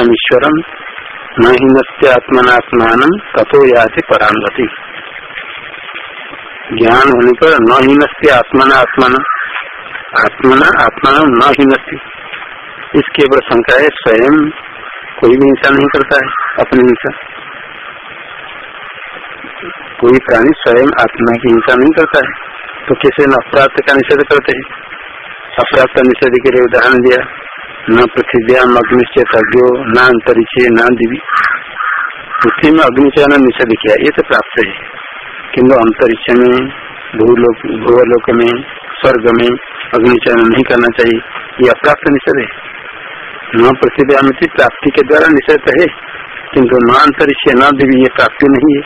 ईदृशम ईश्वरम न हिनस्य आत्मनात्मान तथो याति परांगति ज्ञान होने पर न हीनस्य आत्मना, आत्मन आत्मना आत्मा न हीनस्य इसके ऊपर शंका है, स्वयं कोई भी हिंसा नहीं करता है, अपनी हिंसा। कोई प्राणी स्वयं आत्मा की हिंसा नहीं करता है तो किसी न अपराध का निषेध करते हैं? अपराध का निषेध के लिए उदाहरण दिया। न पृथ्व्याम अग्निश्चय तज्ञो न अंतरिक्ष न दिवी पृथ्वी में अग्निचयन निषेध किया ये तो प्राप्त है किन्तु अंतरिक्ष में भूलोक भूलोक में स्वर्ग में अग्निचयन नहीं करना चाहिए ये अप्राप्त निषेध है न पृथ्व्याम प्राप्ति के द्वारा निषेध है किंतु न अंतरिक्ष न दिवी ये प्राप्ति नहीं है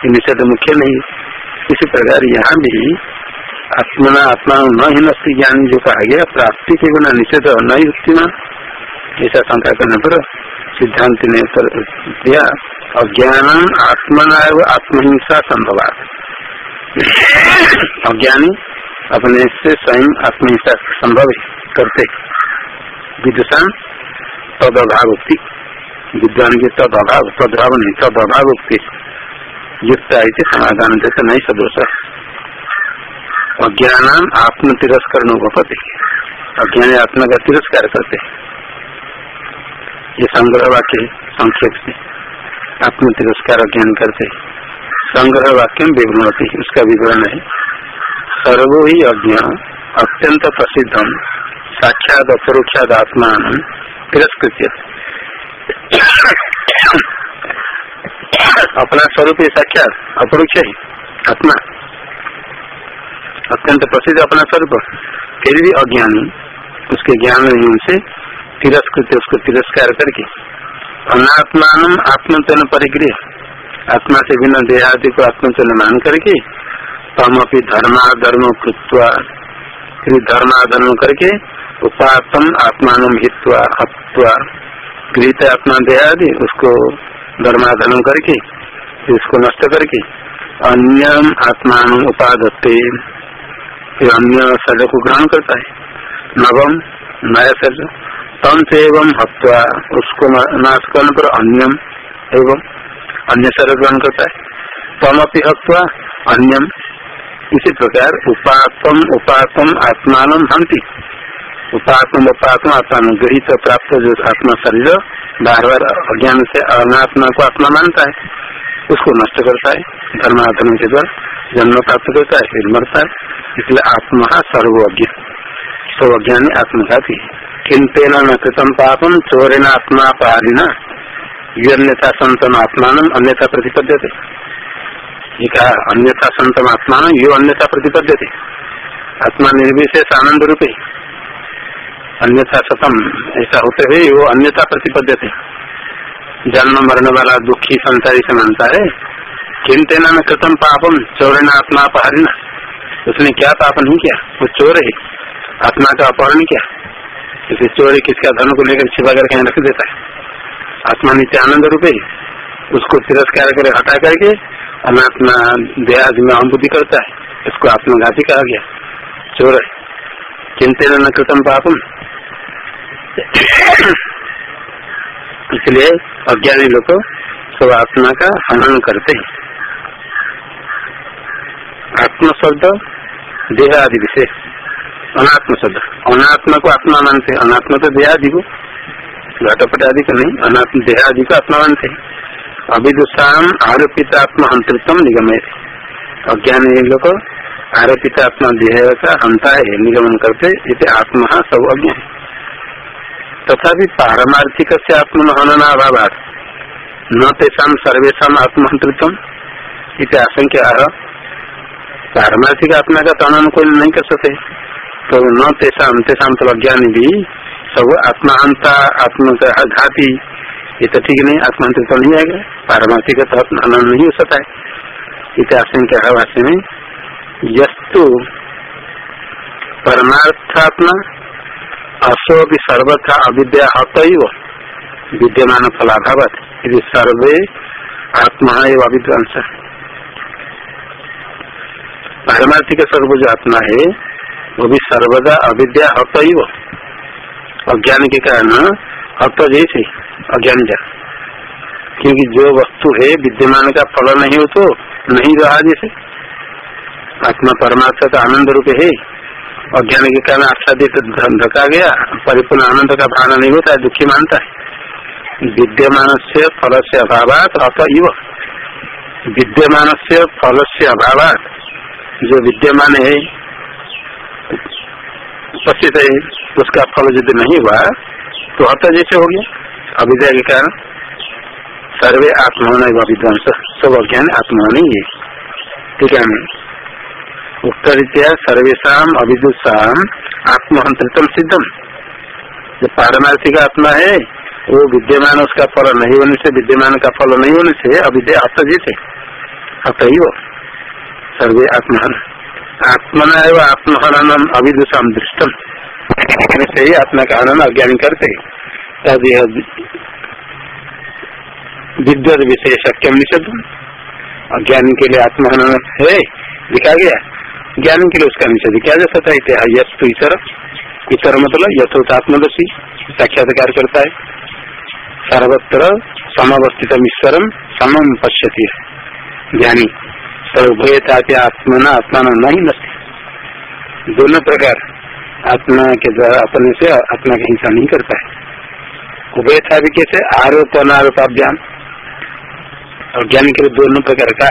ये निषेध मुख्य नहीं इसी प्रकार यहाँ भी आत्मना आत्मा न ही नस्ती ज्ञान जो कहा गया प्राप्ति के बिना निषेध न ही युक्तिमान ऐसा शंका करने पर सिद्धांत ने उत्तर दिया, अज्ञान आत्मना एवं आत्महिंसा संभव अज्ञानी अपने से स्वयं आत्महिंसा संभव करते। विदुषान तद अभाव उक्ति विद्वान के तद अभाव तद नहीं तद अभाव उक्ति युक्त समाधान जैसे नहीं सदोष। अज्ञान आत्म तिरस्कर भवते अज्ञान आत्मा का तिरस्कार करते ये संग्रह वाक्य संक्षेप से आत्म तिरस्कार अज्ञान करते संग्रह वाक्य विवरण उसका विवरण है। सर्वो ही अज्ञान, अत्यंत प्रसिद्ध साक्षात अपरोक्षात आत्मा तिरस्कृत अपना स्वरूप साक्षात, अपरोक्ष आत्मा। अत्यंत प्रसिद्ध अपना स्वरूप फिर भी अज्ञानी, उसके ज्ञान से तिरस्कृत, उसको तिरस्कार करके अनात्मान आत्मचन परिग्रह, आत्मा से बिना देहादि को आत्मचन मान करके तम अपनी धर्माधर्म कृत्वा, फिर धर्माधर्म करके उपातम आत्मान हित्वा, हत्वा, गृहित आत्मा देहादि, उसको धर्माधर्म करके, उसको नष्ट करके अन्यम आत्मान उपादत्ते। फिर अन्य शरीर को ग्रहण करता है। नवम, नया शरीर से एवं हत्वा, उसको नाश करने पर अन्यम एवं अन्य शरीर ग्रहण करता है। तम अपनी हत्वा, अन्यम। इसी प्रकार उपातम उपातम आत्मान हंति उपात्म उपात्म आत्मा गृहित प्राप्त जो आत्मा शरीर बार बार अज्ञान से अनात्मा को आत्मा मानता है। उसको नष्ट करता है, धर्माधर्म के द्वारा जन्म प्राप्त करता है, फिर मरता है। इसलिए आत्मा सर्वज्ञ सर्वज्ञानी आत्मघाती किंतेन न कृतम पापम चोरेन आत्मा पारिना अन्यथा संतम आत्मान, अन्यथा प्रतिपद्य थे अन्यथा संतम आत्मान, यो अन्यथा प्रतिपद्य थे आत्मा निर्विशेष आनंद रूपे अन्यथा सतम ऐसा होते हुए वो अन्यथा प्रतिपद्य थे जन्म, मरण वाला दुखी संसारी से मानता है किंतेना न कृतम पापम चौरण आत्मा अपहरिना उसने क्या पाप नहीं किया? वो चोर है आत्मा का अपहरण किया। इसे चोर किसका धन को लेकर छिपा करके रख देता है? आत्मा नीचे आनंद रूपे, उसको तिरस्कार कर हटा करके अनात्मा देहाद में बुद्धि करता है। इसको आत्मघाती कहा गया। चोर है चिंतन न कृतम पापम। इसलिए अज्ञानी लोग सब आत्मा का हनन करते हैं। आत्म शब्द देह आदि विषय अनात्म शब्द अनात्मा को आत्मा मानते अनात्मा तो देह आदि को। घटपट आदि को नहीं। अनात्म देह आदि को आत्मा मानते अभिदुषाम आरोपित आत्मा अंतरितम निगम अज्ञान लोग आरोपित आत्मा देह का हंता है, निगमन करते, इसे आत्मा सब अज्ञ है। तथा पारमार्थिक से आत्म आत्महननाभाव न तेषा सर्वेशा आत्महंतृत्व। आशंका पारमार्थिक आत्मा का तनन कोई नहीं कर सकते। तो न तेषा तेषा तो अज्ञानी भी। सब आत्माहंता आत्म घाती ये तो ठीक नहीं आत्मांतर तो नहीं आएगा। पारमार्थिक तो अनन नहीं हो सकता है। इत आशंका है भाष्य में यस्तु परमार्थात्मा असो भी सर्वथा अविद्या हत विद्यमान फलाभावत। यदि सर्वे आत्मा एवं अविद्वांस। पारमार्थिक स्वरूप जो आत्मा है, वो भी सर्वदा अविद्या हत ही वो अज्ञान के कारण हत जैसे अज्ञान जा। क्योंकि जो वस्तु है, विद्यमान का फल नहीं हो तो नहीं रहा जैसे। आत्मा परमात्मा का आनंद रूप है, अज्ञान के कारण आच्छादित धका गया, परिपूर्ण आनंद का भावना नहीं होता है दुखी मानता है। विद्यमान से फल से अभाव अतव विद्यमान से फल से अभाव जो विद्यमान है, उपस्थित है, उसका फल यदि नहीं हुआ तो हत जैसे हो गया। अविद्या के कारण सर्वे आत्मा विध्वंस, सब अज्ञान आत्मा नहीं है। ठीक है उत्तरीत्या सर्वेशा अविदुषा आत्महंत्रितम सिद्धम जो पारमार्थिक आत्मा है, वो विद्यमान उसका फल नहीं होने से, विद्यमान का फल नहीं होने से अविद्या हत जीते हत ही वो सर्वे आत्महन। आत्मना एवं आत्महनम अविदुषा दृष्टम से ही आत्मा का हनन अज्ञानी करते। तद विद्वत विषय सक्यम निषेध अज्ञान के लिए आत्महनन, है, दिखा गया। ज्ञान के लिए उसका निषेध किया जा सकता है। यश तो ईश्वर। ईश्वर मतलब यथोत आत्मदर्शी साक्षात्कार करता है। सर्वत्र समवस्थित ईश्वरम समम पश्यती। ज्ञानी। सर्वभयता आत्मना आत्मा आत्मा नहीं नस्ती दोनों प्रकार आत्मा के द्वारा अपने से आत्मा की हिंसा नहीं करता है। उभयता भी कैसे? आरोप अनारोपाभ्याम और ज्ञान के दोनों प्रकार का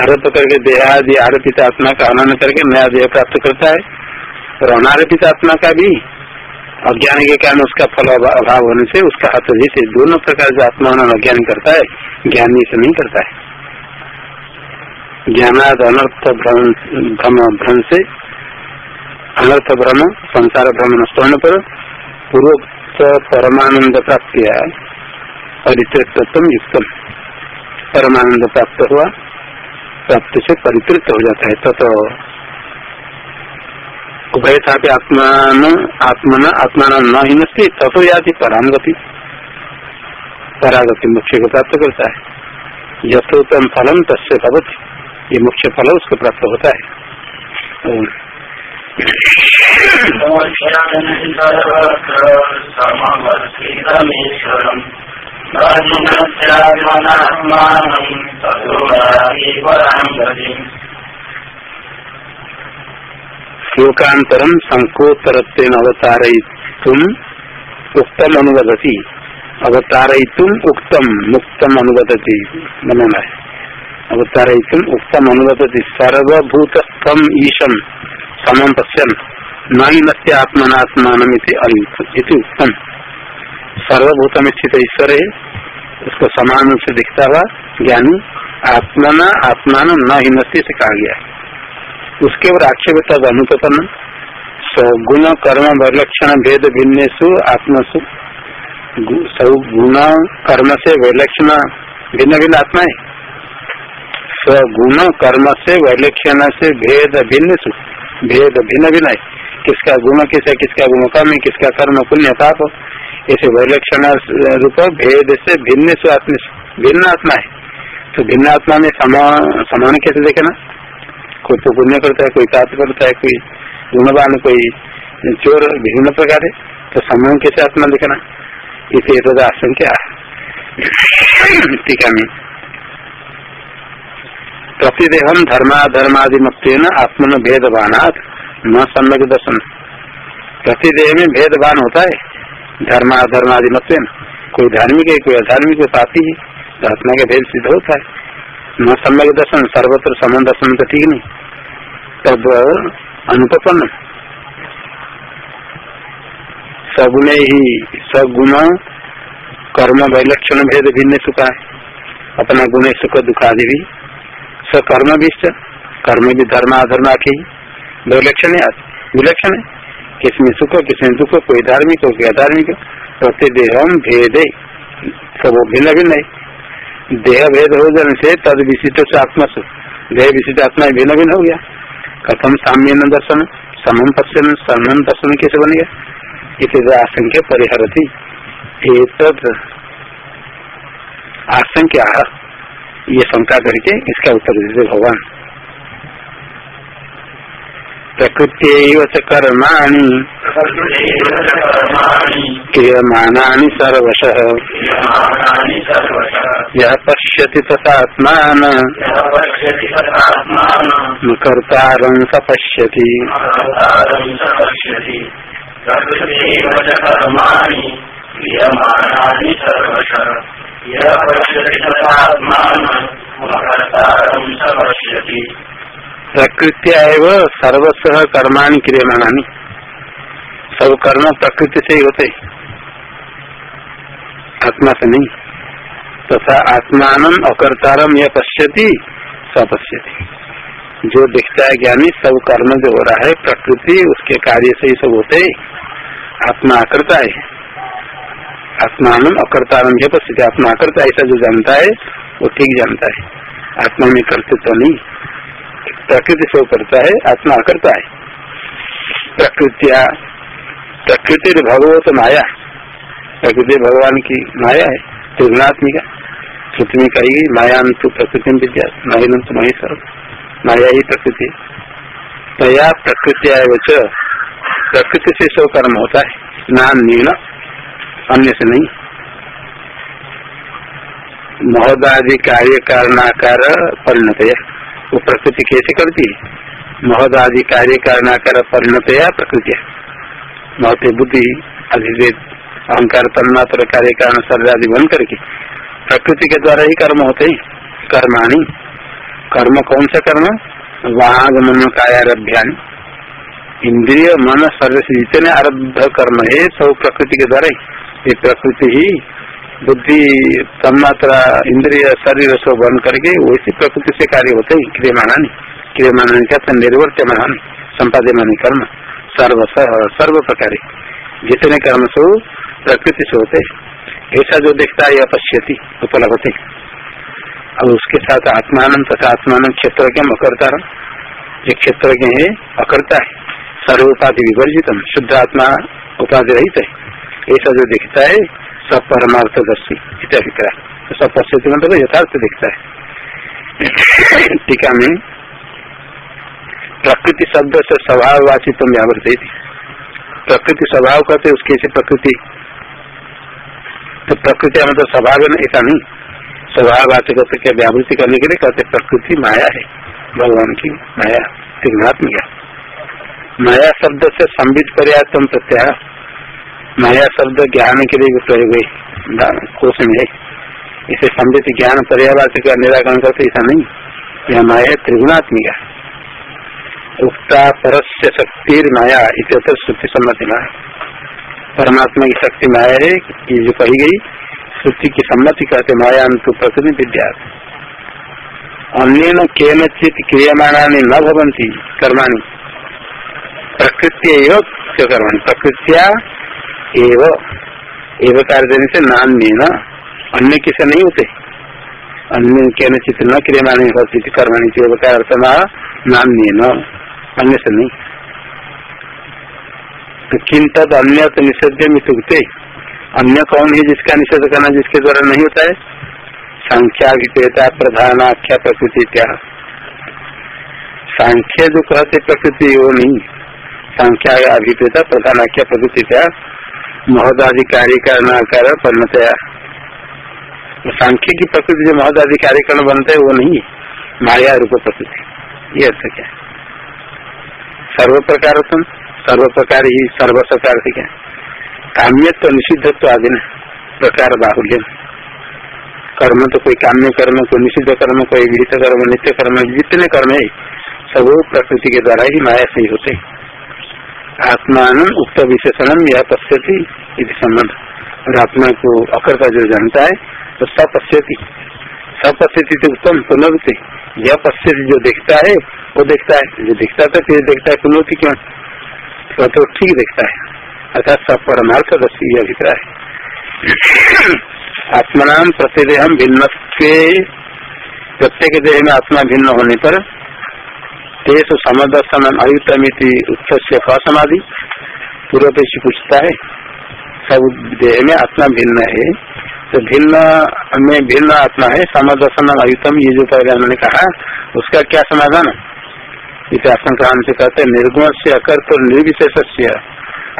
आरोप करके देहादि आरोपित आत्मा का अनन करके नया देह प्राप्त करता है। और अनारोपित आत्मा का भी अज्ञान के कारण उसका फल अभाव होने से उसका हाथ जैसे दोनों प्रकार से आत्मा अज्ञान करता है। ज्ञानी से नहीं करता है। ज्ञानाद अनर्थ भ्रम भ्रम से अनर्थ भ्रम संसार भ्रम नष्ट होने पर पूर्व परमानंद प्राप्त परितृत्व युक्तम। परमानंद प्राप्त हुआ, प्राप्त से परितृत हो जाता है। तथा तो उभय था आत्मान, आत्मन, आत्मान न ही नस्ती तथो याति पराम गति परागति मुख्य को प्राप्त करता है। यथोत्तम फलम तस्य भवती। ये मुख्य फल उसको प्राप्त होता है। श्लोकांतरम संकोत्तर अवतार उक्तम अनुवदती अवतार उक्तम मुक्तम अनुवदती बनाना है अवतार उक्तम अनुवदती सर्वभूतस्थम ईशम समम पश्यन न ही नस्य आत्मनात्मान उत्तम सर्वभूत में स्थित ईश्वर है उसको समान रूप से दिखता हुआ ज्ञानी आत्मना, आत्मान न हिन्नति से कहा गया। उसके ऊपर आक्षेप तद अनुपन्न सगुण, कर्म, वैलक्षण, भेद भिन्नेशु आत्मसु गुण कर्म से वैलक्षण भिन्न भिन्न आत्मा है सगुण कर्म से वैलक्षण से भेद भिन्न भेद भिन्न भिन्न है किसका गुण किसका किसका गुण कर्म, किसका कर्म पुण्य पाप? ऐसे वैलक्षण रूप भेद से भिन्न आत्म भिन्न आत्मा है। तो भिन्न आत्मा में समान समान कैसे देखे ना? कोई तो पुण्य करता है, कोई पाप करता है, कोई गुणवान, कोई चोर, विभिन्न प्रकार है। तो समान कैसे आत्मा देखना इसे तदा आशंका टीका में प्रतिदेहम धर्माधर्मादि मत आत्मन भेदवानात न सम्यक दर्शन। प्रतिदेह में भेदवान होता है धर्म अधर्म आदि कोई धार्मिक है, कोई अधार्मिक पापी है तो आत्मा का भेद सिद्ध होता है। न सम्यक दर्शन, सर्वत्र समान दर्शन तो ठीक नहीं। तब अनुपन्न सगुण ही सगुण, कर्म, वैलक्षण, भेद, भिन्न सुखा है अपना गुण, सुख दुख आदि भी सकर्म भी कर्म भी धर्म अधर्म आके वैलक्षण है, विलक्षण है। किसमें सुख, किसमें दुख, कोई धार्मिक हो, कोई अधार्मिक प्रतिदेह भेद, सब भिन्न भिन्न है। देह भेद हो जाने से तद विशिष्ट से आत्मा से देह विशिष्ट आत्मा भिन्न भिन्न हो गया। कथम साम्य न दर्शन, समम पश्चिम समम दर्शन कैसे बनेगा इसे आशंक्य परिहरती एक आशंका ये शंका करके इसका उत्तर देते भगवान। प्रकृत्यैव च कर्माणि। क्रियमाणानि सर्वशः। यः पश्यति न कर्तारं स पश्यति। प्रकृत्या एवं सर्वस्व कर्माणि क्रियमाणानि। सब कर्म प्रकृति से ही होते। आत्मा से नहीं। तथा तो आत्मान अकर्तारम यह पश्यति सपश्यति जो दिखता है ज्ञानी, सब कर्म जो हो रहा है, प्रकृति उसके कार्य से ही सब होते। आत्मा अकर्ता है। आत्मान अकर्तारम यह पश्यति आत्मा अकर्ता ऐसा जो जानता है वो ठीक जानता है आत्मा में कर्तृत्व तो नहीं. प्रकृति से करता है आत्मा करता है प्रकृतिया प्रकृति भगवत माया. प्रकृति भगवान की माया है त्रिगुणात्मिका श्रुति में कही माया तो प्रकृति विद्या महिलन तो महेश्वर माया ही प्रकृति. तया प्रकृति प्रकृति से सौ कर्म होता है नान न्यून अन्य से नहीं। महोदादि कार्य कारणाकार परिणत वो प्रकृति कैसे करती है? महद आदि कार्य कारणाकार परिणत या प्रकृति महत बुद्धि अधिवेद अहंकार, तन्मात्र कार्य कारण शरीर आदि बन करके, प्रकृति के द्वारा ही कर्म होते हैं। कर्माणी। कर्म कौन सा कर्म? वाग मन कायारभ्यान। इंद्रिय, मन शरीर जितने आरब्ध कर्म है, सब प्रकृति के द्वारा ही। ये प्रकृति ही बुद्धि तन्मात्रा इंद्रिय शरीर सब बन करके वैसी प्रकृति से कार्य होते ही क्रियमाणानी क्रियमाणानी क्या निर्वर्त्यमान संपाद्यमान कर्म सर्व सर्व प्रकार जितने कर्म सब प्रकृति से होते ऐसा जो देखता है अपश्यति उपलब्ध अब उसके साथ आत्मान तथा आत्मान क्षेत्र के अकर्ता जो क्षेत्र के है अकर्ता है सर्व उपाधि विवर्जित शुद्ध आत्मा उपाधि रहित है ऐसा जो दिखता है, सब परमार्थदर्शी अभिप्राय तो सब पश्चिम मतलब यथार्थ दिखता है। टीका में, प्रकृति शब्द से स्वभाववाची तुम व्यावृत प्रकृति स्वभाव कहते उसके से प्रकृति। तो प्रकृति मतलब स्वभाव है ऐसा नहीं। स्वभाववाचक के व्यावृत्ति करने के लिए कहते प्रकृति माया है। भगवान की माया, त्रिगुणात्मिका। माया शब्द से संबित पर्याप्तम प्रत्याह। माया शब्द ज्ञान के लिए प्रयोग है कोष में है इसे संबित ज्ञान पर्यावाचक का निराकरण करते ऐसा नहीं, यह माया त्रिगुणात्मिका। उक्ता परस्य शक्ति माया इतर श्रुति सम्मति माया। परमात्मा की शक्ति माया है ये जो कही गई, श्रुति की सम्मति कहते माया तो प्रकृति विद्या अन्य केन चित क्रियमाणा न भवंती कर्माणी। प्रकृति कर्माणी प्रकृतिया एव एव कार्य देने से नान्य न अन्य किसे नहीं होते। अन्य के चित न क्रियमाण कर्माणी से अर्थ नान्य न अन्य से नहीं। तो किन तद अन्य तो निषेध मितुकते अन्य कौन है जिसका निषेध करना, जिसके द्वारा नहीं होता है? संख्या विपेता प्रधान आख्या प्रकृति क्या सांख्य जो कहते प्रकृति, वो नहीं। संख्या अभिपेता प्रधान आख्या प्रकृति क्या महदाधिकारी कारणाकार परिणतया सांख्य की प्रकृति जो महदाधिकारी कारण बनता है, वो नहीं माया रूप प्रकृति। ये अर्थ क्या सर्व प्रकार सर्व प्रकार ही सर्व प्रकार से क्या काम्यत्व, निषिद्धत्व आदि न, प्रकार बाहुल्य। कर्म तो कोई काम्य कर्म, कोई निषिद्ध कर्म, कोई विहित कर्म, नित्य कर्म, जितने कर्म है, सब प्रकृति के द्वारा ही माया से ही होते हैं। आत्मान उक्त विशेषण यह पश्यति संबंध और आत्मा को अकर्ता जो जानता है तो सपश्यति सपश्यति उत्तम पुनरुति यह पश्यति जो देखता है वो देखता है। जो दिखता था फिर देखता है पुनरुति क्यों? तो, तो ठीक देखता है। अर्थात सब परमार्थ दस्ती यह अभिप्राय आत्मनाम प्रतिदेह भिन्न प्रत्येक देह में आत्मा भिन्न होने पर तेसु समदर्शन अयुतमिति उच्च से पूर्व पेशी पूछता है सब देह में आत्मा भिन्न है। तो भिन्न, में भिन्न आत्मा है समदर्शन अयुतम ये जो पहले उन्होंने कहा, उसका क्या समाधान इतिहासन काम से कहते निर्गुण से अकर तो निर्विशेष से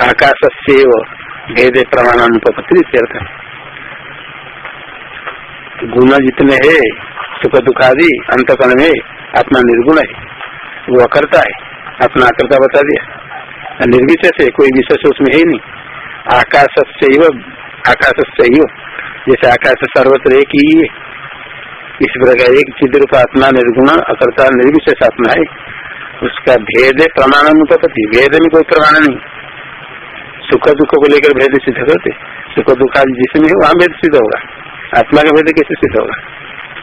आकाश से प्रमाण अनुपति गुण जितने है, सुख दुखादि, अंतकरण में आत्मा निर्गुण है। वो अकर्ता है। अपना अकर्ता बता दिया। निर्विशेष है, कोई विशेष उसमें है नहीं। आकाश से आकाश से जैसे आकाश सर्वत्र एक ही है। इस प्रकार एक चिद रूप आत्मा निर्गुण, अकर्ता, निर्विशेष आत्मा है। उसका भेद प्रमाण अनुपति भेद में कोई प्रमाण नहीं। सुख दुख को लेकर भेद सिद्ध करते। सुख दुख आदि जिसमें वहाँ भेद सिद्ध होगा। आत्मा का भेद कैसे सिद्ध होगा?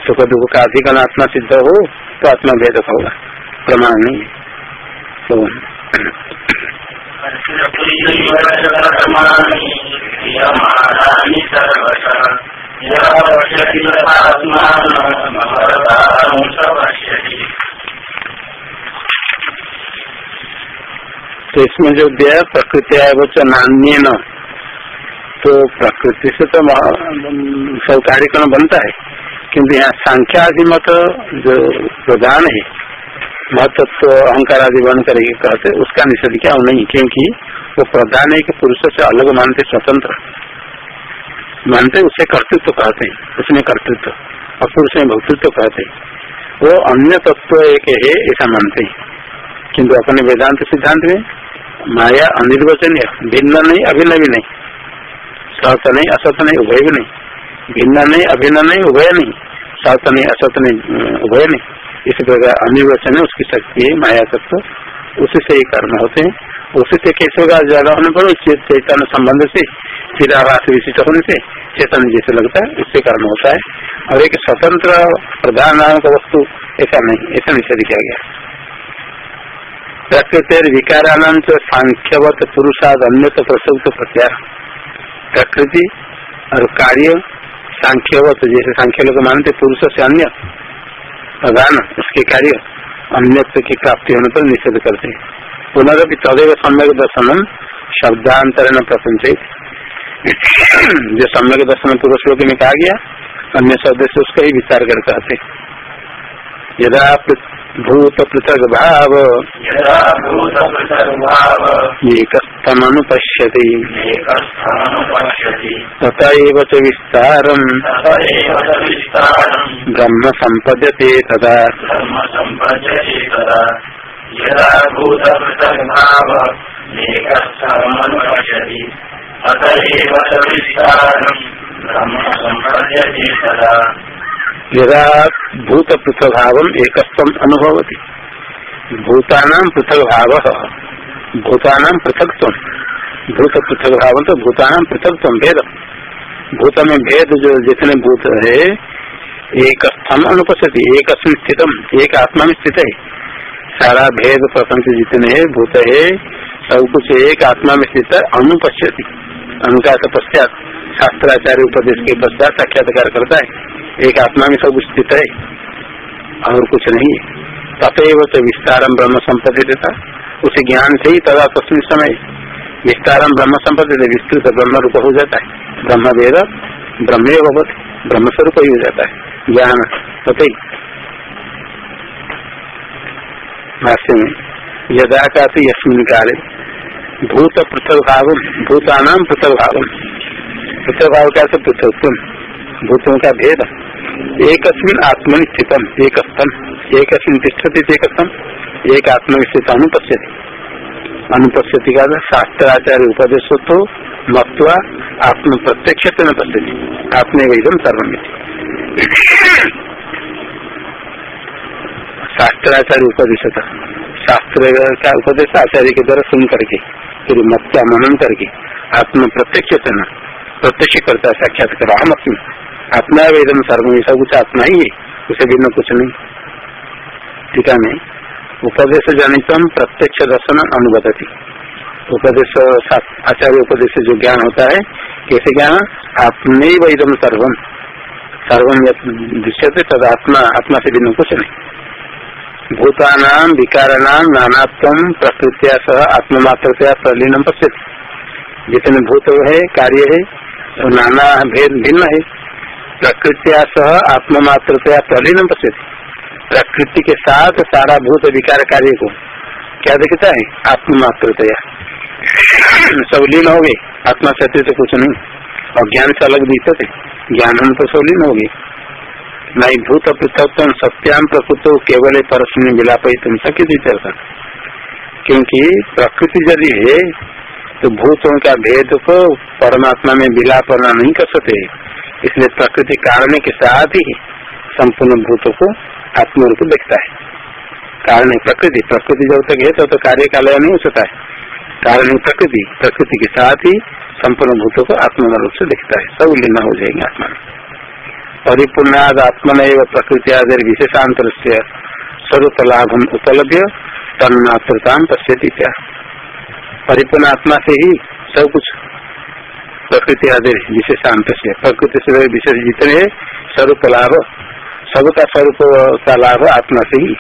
सुख दुख का अधिकरण आत्मा सिद्ध हो तो आत्मा भेद होगा। प्रमाण। नहीं तो तो इसमें जो दिया प्रकृति आय नान्य न तो प्रकृति से तो सब कार्यक्रम बनता है। किंतु यहाँ संख्या आदि मत जो प्रधान है महत्व अहंकार आदि बन करेगी कहते उसका निषेध क्या नहीं, क्योंकि वो प्रधान है कि पुरुष से अलग मानते स्वतंत्र। मानते उसे कर्तृत्व कहते हैं, उसमें कर्तृत्व, और पुरुष में भक्तृत्व कहते हैं। वो अन्य तत्व एक है, ऐसा मानते हैं। किंतु अपने वेदांत सिद्धांत में माया अनिर्वचनीय भिन्न नहीं अभिन्न भी नहीं। सत नहीं, असत नहीं, उभय भी नहीं। भिन्न नहीं, अभिन्न नहीं, उभय नहीं। सत नहीं, असत नहीं, उभय नहीं। इस प्रकार अनिर्वचन है, उसकी शक्ति है, माया तत्व, उसी से ही कर्म होते हैं। उसी से कैसे होगा? ज़्यादा होने पर चेतन संबंध से चिरावास विशिष्ट होने से, चेतन जैसे लगता है उससे कर्म होता है। और एक स्वतंत्र प्रधान नाम का वस्तु, ऐसा नहीं, ऐसा निषेध किया गया। प्रकृति विकारान सांख्यवत पुरुषाद अन्य प्रसुप्त प्रत्यार प्रकृति और कार्य सांख्यवत, जैसे सांख्य लोग मानते, पुरुष से अन्य प्रधान उसके कार्य अन्य की प्राप्ति होने पर निषेध करते हैं। पुनरअपि तदेव सम्यक दर्शन शब्दांतरण प्रपंचित जो सम्यक दर्शन पुरुष लोग में कहा गया, अन्य शब्द से उसका ही विचार कर कहते यदा भूत पृथक भाव एकस्थमनुपश्यति। तथैव च विस्तारम्। ब्रह्म सम्पद्यते तदा। यदा भूतपृथग्भाव एकस्थमनुपश्यति। तथैव च विस्तारम्। ब्रह्म सम्पद्यते तदा। यदा भूत पृथक भाव एक अनुभवती। भूतानाम पृथक भाव भूतानाम पृथकत्व भूत पृथक भाव तो भूतानाम पृथकत्व भेद। भूत में भेद जो जितने भूत है एक स्थम अनुपस्थिति एक स्थितम, एक आत्मा में स्थित। है सारा भेद प्रपंच जितने है, भूत है, सब कुछ एक आत्मा में स्थित अनुपस्थिति अनुका पश्चात शास्त्राचार्य उपदेश के पश्चात साक्षात्कार करता है। एक आत्मा में सब स्थित है, और कुछ नहीं। है तथेव तो विस्तारम ब्रह्म संपत्ति देता। उसे ज्ञान से ही तदा तस्वीर समय विस्तारम ब्रह्म संपत्ति विस्तृत ब्रह्म रूप हो जाता है। ब्रह्म वेद ब्रह्म ब्रह्म स्वरूप ही हो जाता है। ज्ञान तथे। भाष्य में यदा का यस्मिन काले भूत पृथक भाव भूतानाम पृथक भाव पृथक भाव क्या पृथक भूतों का भेद। एक आत्मनि स्थितम एक स्तम एक एक स्तम एक आत्म स्थित अनुपस्थिति अनुपस्थिति का शास्त्राचार्य उपदेश तो मत्वा आत्म प्रत्यक्ष न पश्यति आत्मे वैदम सर्वमिति शास्त्राचार्य उपदेश शास्त्र का उपदेश आचार्य के द्वारा सुन करके, फिर मत्या मनन करके आत्म प्रत्यक्ष प्रत्यक्ष करता साक्षात्कार अहम अस्मी आत्मा वेदन, सर्व सब कुछ आत्मा ही है, उसे भिन्न कुछ नहीं। टीका में उपदेश जनितम प्रत्यक्ष दर्शन अनुगति उपदेश, आचार्य उपदेश जो ज्ञान होता है, कैसे ज्ञान? आपने वेदम, सर्वम। सर्वम दृश्यते, तद आत्मा आत्मा से भिन्न कुछ नहीं। भूतानाम विकाराणाम नानात्व प्रकृतिया सह आत्ममात्रतया प्रलीनम पश्य जितने भूत है, कार्य है, वो नाना भेद भिन्न है। प्रकृतिया सह आत्ममात्रतया प्रलीन पश्यति। प्रकृति के साथ सारा भूत विकार कार्य को क्या दिखता है? आत्ममात्रतया। सब लीन हो गए आत्मा से तो कुछ नहीं। और ज्ञान से अलग दिखते ज्ञान हम तो सब लीन हो गए नहीं भूत पृथक सत्याम प्रकृत केवल परस्मी मिलाप तुम सकी क्योंकि प्रकृति यदि है तो भूतों का भेद को परमात्मा में विलापना नहीं कर सकते। इसलिए प्रकृति कारण के साथ ही संपूर्ण भूतों को आत्म रूप देखता है। कारण प्रकृति। प्रकृति जब तक है, तब तो कार्य का लय नहीं हो सकता है। कारण प्रकृति। प्रकृति के साथ ही संपूर्ण भूतों को आत्म रूप से देखता है। सब लीन हो जाएँगे आत्मा। में परिपूर्णाद आत्मन एवं प्रकृति आदि विशेषांतर से स्वरूप लाभम उपलब्ध तन्नात्रता पश्यती परिपूर्ण आत्मा से ही सब कुछ प्रकृति आदि विशेषांत से। प्रकृति से विशेष जितने स्वरूप लाभ सबका स्वरूप का लाभ आत्मा से ही।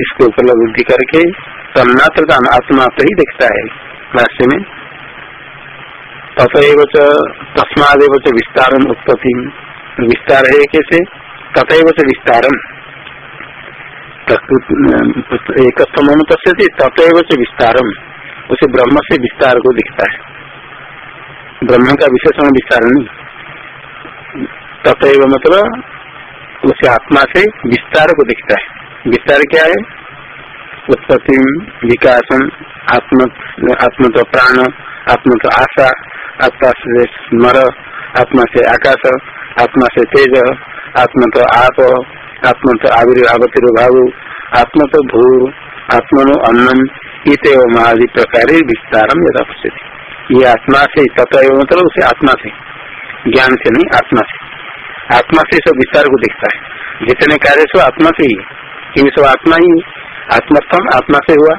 इसको उपलब्धि करके तन्नात्र आत्मा से ही दिखता है भाष्य में। तथव तस्मादेव विस्तार उत्पत्ति विस्तार है कैसे? तथव विस्तारम। एक तथव विस्तारम। उसे ब्रह्म से विस्तार को दिखता है। ब्रह्म का विशेषण विस्तार नहीं तथव मतलब उसे आत्मा से विस्तार को दिखता है। विस्तार क्या है? उत्पत्ति विकासन आत्म आत्म तो प्राण आत्म तो आशा, आत्मा से स्मर, आत्मा से आकाश, आत्मा से तेज आत्मा तो आप आत्मा तो आविर्भाव आत्मा तो भू आत्मनो अन्नम इत आदि प्रकार विस्तारम यदा पश्यति। ये आत्मा से, तत्व मतलब उसे आत्मा से, ज्ञान से नहीं, आत्मा से। आत्मा से सब विस्तार को दिखता है। जितने कार्य सब आत्मा से ही क्योंकि सब आत्मा ही आत्मस्थम आत्मा से हुआ।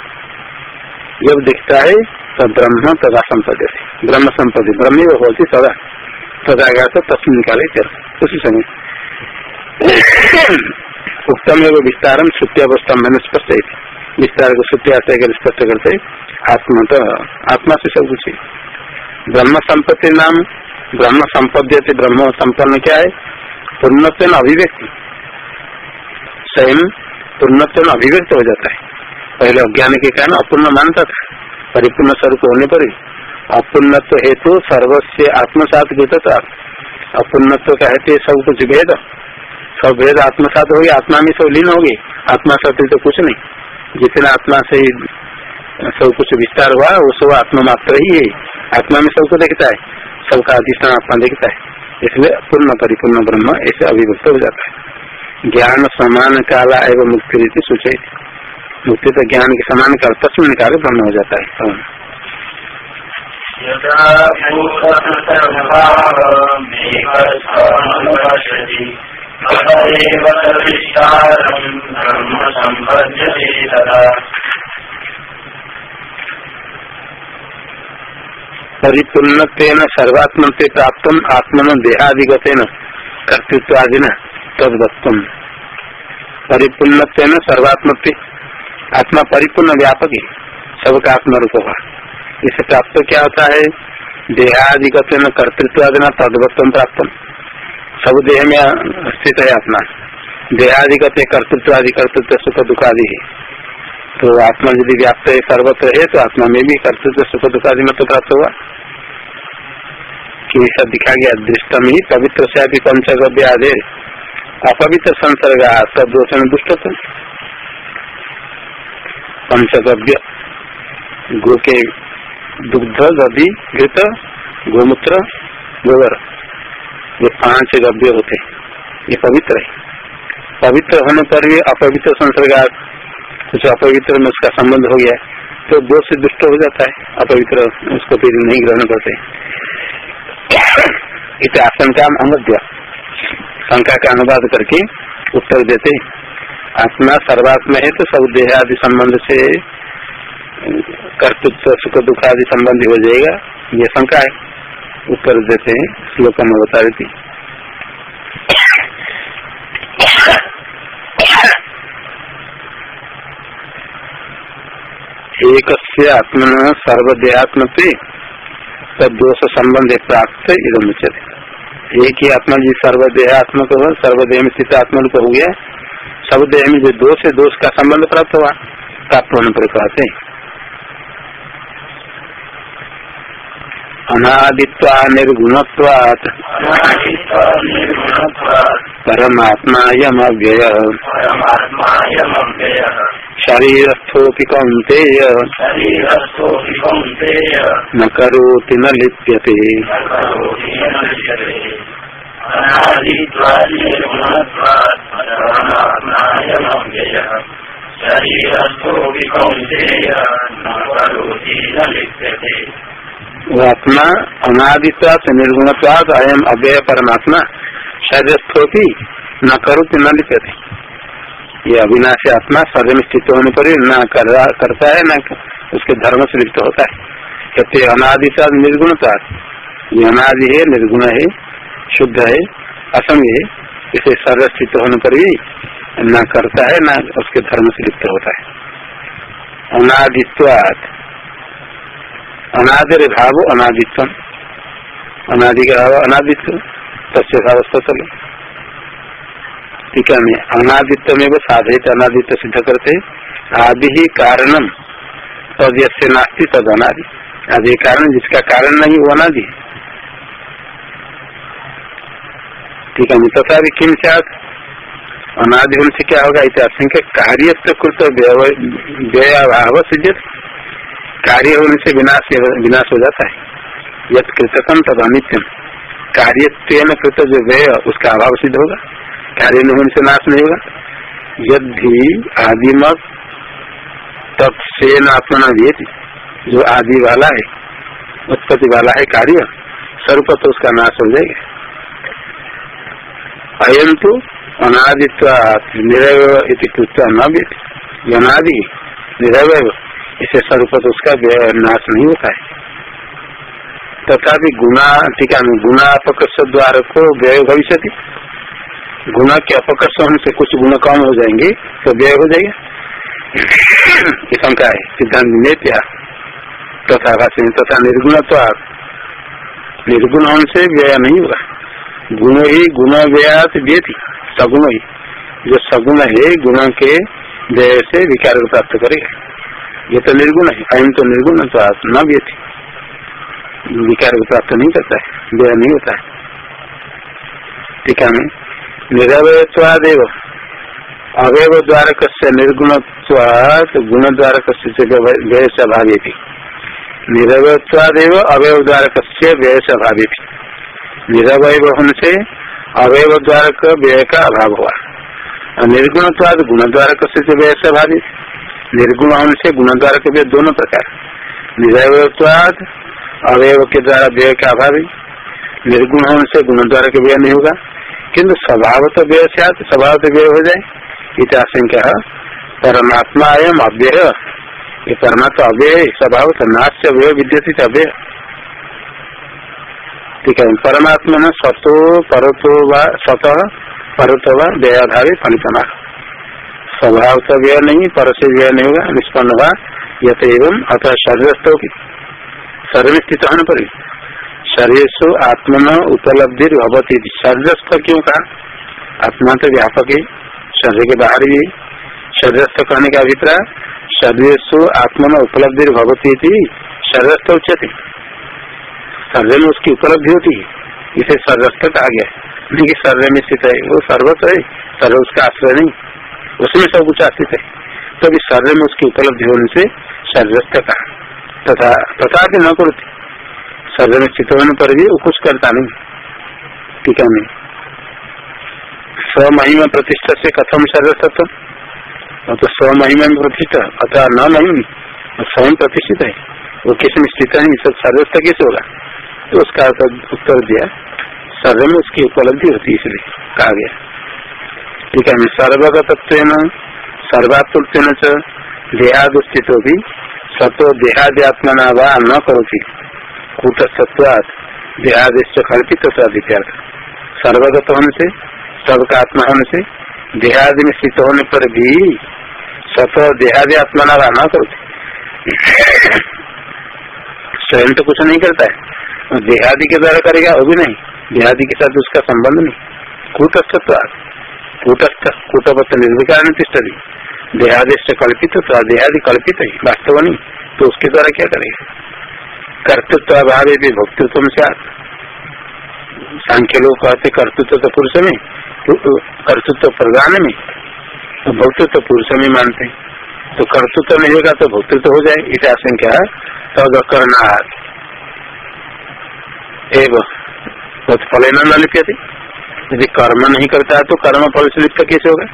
जब दिखता है तो ब्रह्म तदा संपद ब्रह्म संपत्ति ब्रह्म होती सदा। सदा गया तो तस्वीर निकाले चल उसी समय। उत्तम एवं विस्तारम सुत्यावस्था मैंने स्पष्ट विस्तार को सुप्ति आशय कर स्पष्ट करते आत्मा तो आत्मा से सब कुछ। ब्रह्म संपत्ति नाम, ब्रह्म संपद्य ब्रह्म संपन्न क्या है? पूर्णत्व अभिव्यक्ति। स्वयं पूर्णत्व अभिव्यक्त हो जाता है। पहले अज्ञान के कारण अपूर्ण मानता था, परिपूर्ण स्वरूप होने पर अपूर्णत्व हेतु सर्वस्व आत्मसात था अपूर्णत्व का हेतु सब कुछ भेद। सब भेद आत्मसात हो आत्मा में सब लीन हो आत्मा साथ तो कुछ नहीं। जितना आत्मा से सब कुछ विस्तार हुआ, वो सब आत्मा मात्र ही है। आत्मा में सबको देखता है, सबका अधिष्ठान आत्मा देखता है। इसलिए पूर्ण परिपूर्ण ब्रह्म ऐसे अभिव्यक्त हो जाता है। ज्ञान समान काला एवं मुक्ति रीति सूचित। मुक्ति तो ज्ञान के समान काल तस्वीर काल ब्रह्म हो जाता है। परिपूर्ण सर्वात्म से प्राप्त आत्मन देहादिगत कर्तृत्वादिना तदत्म परिपूर्ण सर्वात्म आत्मा परिपूर्ण व्यापक है सबका आत्मा रूप होगा इसे प्राप्त क्या होता है? देहादिगत कर्तृत्वादिना तदवत्व प्राप्त सब देह में स्थित है आत्मा। देहादिगत कर्तृत्व, आदि कर्तृत्व, सुख, दुख आदि है। तो आत्मा यदि व्याप्त है, सर्वत्र है तो आत्मा में भी कर्तृत्व, सुख, दुख आदि में तो प्राप्त हुआ। कि सब दिखा गया, दृष्टम ही पवित्र से अभी पंचगव्य आदि। अपवित्र संसर्ग तदोष में दुष्ट पंचगव्य, गो के दुग्ध दधि घृत, गोमूत्र, गोबर। ये पाँच गव्य होते ये पवित्र है। पवित्र होने पर भी अपवित्र संसर्ग कुछ अपवित्र में उसका संबंध हो गया तो दो से दुष्ट हो जाता है। अपवित्र उसको फिर नहीं ग्रहण करते इत आशंका अमध्य शंका का अनुवाद करके उत्तर देते आत्मा सर्वात्मा है तो सब देह आदि संबंध से, कर्तृत्व, सुख दुख आदि संबंधी हो जाएगा। ये शंका है। उत्तर देते हैं श्लोक में बता देती एक आत्मन सर्वदेहात्म तदोष संबंध प्राप्त इधम उचित एक ही आत्मा जी सर्वदेहात्मक हो सर्वदेह में स्थित आत्मा रूप हो गया। सब देह में जो दोष है, दोष का संबंध प्राप्त हुआ, प्राप्त होने पर कहते अनादित्वा निर्गुणत्वात् परमात्मा यम अव्यय शरीरस्थोऽपि कौन्तेय। न करोति न लिप्यते। वो आत्मा अनादित्वात निर्गुणत्वात अयम अव्यय परमात्मा। शरीरस्थोपी न करोति, न लिप्यते। ये अविनाशी आत्मा शरीर में स्थित होने पर न करता है, न उसके धर्म से लिप्त होता है। कहते अनादिता निर्गुणता ये अनादि है, निर्गुण है, शुद्ध है, असंग है, इसे सर्व स्थित होने पर भी न करता है, न उसके धर्म से लिप्त होता है। अनादित्वात अनादिर भाव अनादित्व अनादि का भाव अनादित्व तस्य भाव चलो। टीका में अनादित्व में वो साधित अनादित्व सिद्ध करते। आदि ही कारणम तद से नास्ती, तद अनादि। आदि कारण, जिसका कारण नहीं, वो अनादि। ठीक है तथा भी किम से अनादि होने से क्या होगा? इतिहास कार्य कृत व्यय अभाव सिद्ध कार्य होने से विनाश विनाश हो जाता है। यद कृतकम तद अनित्यम कार्य कृत जो व्यय, उसका अभाव सिद्ध होगा। कार्य न होने से नाश नहीं होगा। यदि आदिमत तत्न आत्मा व्यति। जो आदि वाला है, उत्पत्ति वाला है कार्य स्वरूप तो उसका नाश हो जाएगा। अयम तो अनादित्व निरवय न व्यति। अनादि निरवय इसे स्वरूप तो उसका नाश नहीं होता है। तथापि गुणा टीका में गुणापक द्वारा को व्यय भविष्य गुण के अपकर्ष होने से कुछ गुण कम हो जाएँगे तो व्यय हो जाएगा। ये शंका है, सिद्धांत नेत्या तथा भाषण तथा निर्गुण तो आप, निर्गुण होने से व्यय नहीं होगा। गुण ही गुण व्ययात व्यति सगुण ही। जो सगुण है, गुण के व्यय से विकार प्राप्त करेगा। ये तो निर्गुण है, अयम तो निर्गुण तो आप न व्यति विकार को प्राप्त नहीं करता है, व्यय नहीं होता है। टीका में निरवयत्वादेव। अवयव द्वारक निर्गुण गुण द्वारक व्यय से अभावी थी निरवयत्वादेव अवयव द्वारक व्यय से अभावी थी निरवय होने से अवयव द्वारक व्यय का अभाव हुआ। निर्गुणत्वाद गुण द्वारक व्यय से अभावी निर्गुण होने से गुण द्वारक व्यय दोनों प्रकार। निरवयत्वाद, अवयव के द्वारा व्यय का अभावी निर्गुण होने से गुण द्वारा व्यय नहीं होगा। किन्तु स्वभाव तो व्यय से स्वभाव तो व्यय हो जाए। इतिहास परमात्मा एवं अव्यय। ये परमात्मा अव्यय स्वभाव तो नाश्य व्यय विद्यति अव्यय। ठीक है परमात्मा सतो परतो व, स्वतः, परतो व व्ययाधावी फलितना स्वभाव तो व्यय नहीं पर से व्यय नहीं होगा। निष्पन्न हुआ यथ एवं शरीरस्थ होगी शरीर स्थित होने पर। शरीर सु आत्मन उपलब्धि भवती। शरीरस्थ क्यों कहा आत्मा तो व्यापक है। शरीर के बाहर भी शरीरस्थ कहने का अभिप्राय शरीर सु आत्मन उपलब्धि भवती थी शरीरस्थ उच्चते शरीर में उसकी उपलब्धि होती है। इसे शरीरस्थ कहा गया लेकिन शरीर में स्थित है, वो सर्वस्व है। सर्व उसका आश्रय नहीं। उसमें सब कुछ आश्रित है तभी शरीर में उसकी उपलब्धि होने से शरीरस्थ कहा तथा तथा न करती शरीर में चित्त होने पर भी वो कुछ करता नहीं। टीका में स्वमहिमा प्रतिष्ठा से कथम शरीर तत्व तो स्वमहिमा में प्रतिष्ठा अथवा न महिम स्वयं प्रतिष्ठित है। वो किसमें स्थित है सब सर्वस्थ कैसे होगा? तो उसका उत्तर दिया शरीर में उसकी उपलब्धि होती है इसलिए, कहा गया। ठीक है सर्वगत सर्वात्म देहाद स्थित भी सत्व देहाद्यात्मा न करो कूटस्थत्वाद देहादेश कल्पित अधिकार सर्वगत होने से सबका आत्मा होने से देहादि में स्थित होने पर भी सत देहादि आत्मा ना रहना करते। स्वयं तो कुछ नहीं करता है। देहादि के द्वारा करेगा वो भी नहीं। देहादि के साथ उसका संबंध नहीं। कूटस्थत्वाद कूटस्थ कूटपथ निर्विकार तिष्ठती देहादेश कल्पित तो देहादि कल्पित है, वास्तव नहीं। तो उसके द्वारा क्या करेगा? कर्तृत्व अभाव भी भक्तित्व सांख्य लोग कहते कर्तृत्व तो पुरुष में कर्तृत्व प्रधान में तो भक्तृत्व पुरुष में मानते तो कर्तृत्व नहीं होगा तो भक्तृत्व हो जाए, इस आशंका तद करना एवं फल न लिप्यते यदि कर्म नहीं करता है तो कर्म फल से लिप्त कैसे होगा?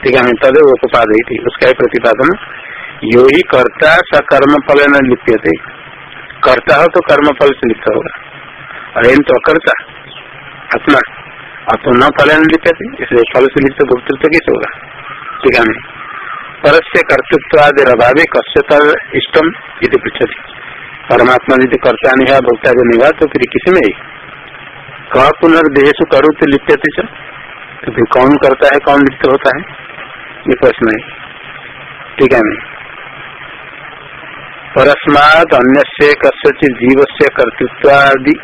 ठीक है, तद उपपाद थी। उसका प्रतिपादन, यो ही कर्ता स कर्म फल न लिप्यते। करता हो तो कर्म फल से लिप्त होगा इन तो अकर्ता। आत्मा तो न फल न लिप्यते, इसलिए फल से लिप्त भोक्तृत्व कैसे होगा? ठीक है परस्य कर्तृत्व आदि अभावे कश्य इष्टम यदि पृछति परमात्मा यदि कर्ता नहीं है, भोक्ता नहीं तो फिर किसी में कह पुनर्देश करो तो तो फिर कौन करता है, कौन लिप्त होता है? ये प्रश्न है। ठीक है परस्मात अन्य कस्यचित जीव से कर्तृत्वादि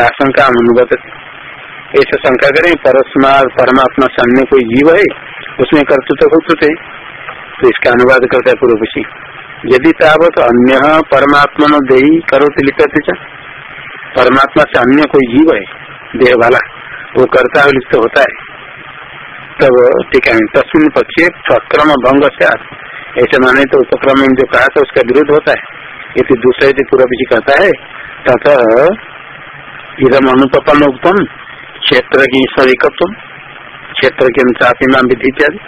आशंका अनुगत ऐसा शंका करें, परस्मात परमात्मा से अन्य कोई जीव है, उसमें कर्तृत्व भुक्तते तो इसका अनुवाद करता है पूर्व यदि तावत अन्य परमात्मा दे करो तो लिखते परमात्मा से अन्य कोई जीव है देह वाला वो करता है लिप्त होता है। तब, ठीक है तस्वीन पक्षी प्रक्रम भंग से ऐसे माने तो उपक्रम जो कहा था, उसका विरोध होता है। यदि दूसरे यदि पूरा भी कहता है तथा इधम अनुपन्न उत्तम क्षेत्र की ईश्वरिकत्व क्षेत्र के अनुसार विधि इत्यादि।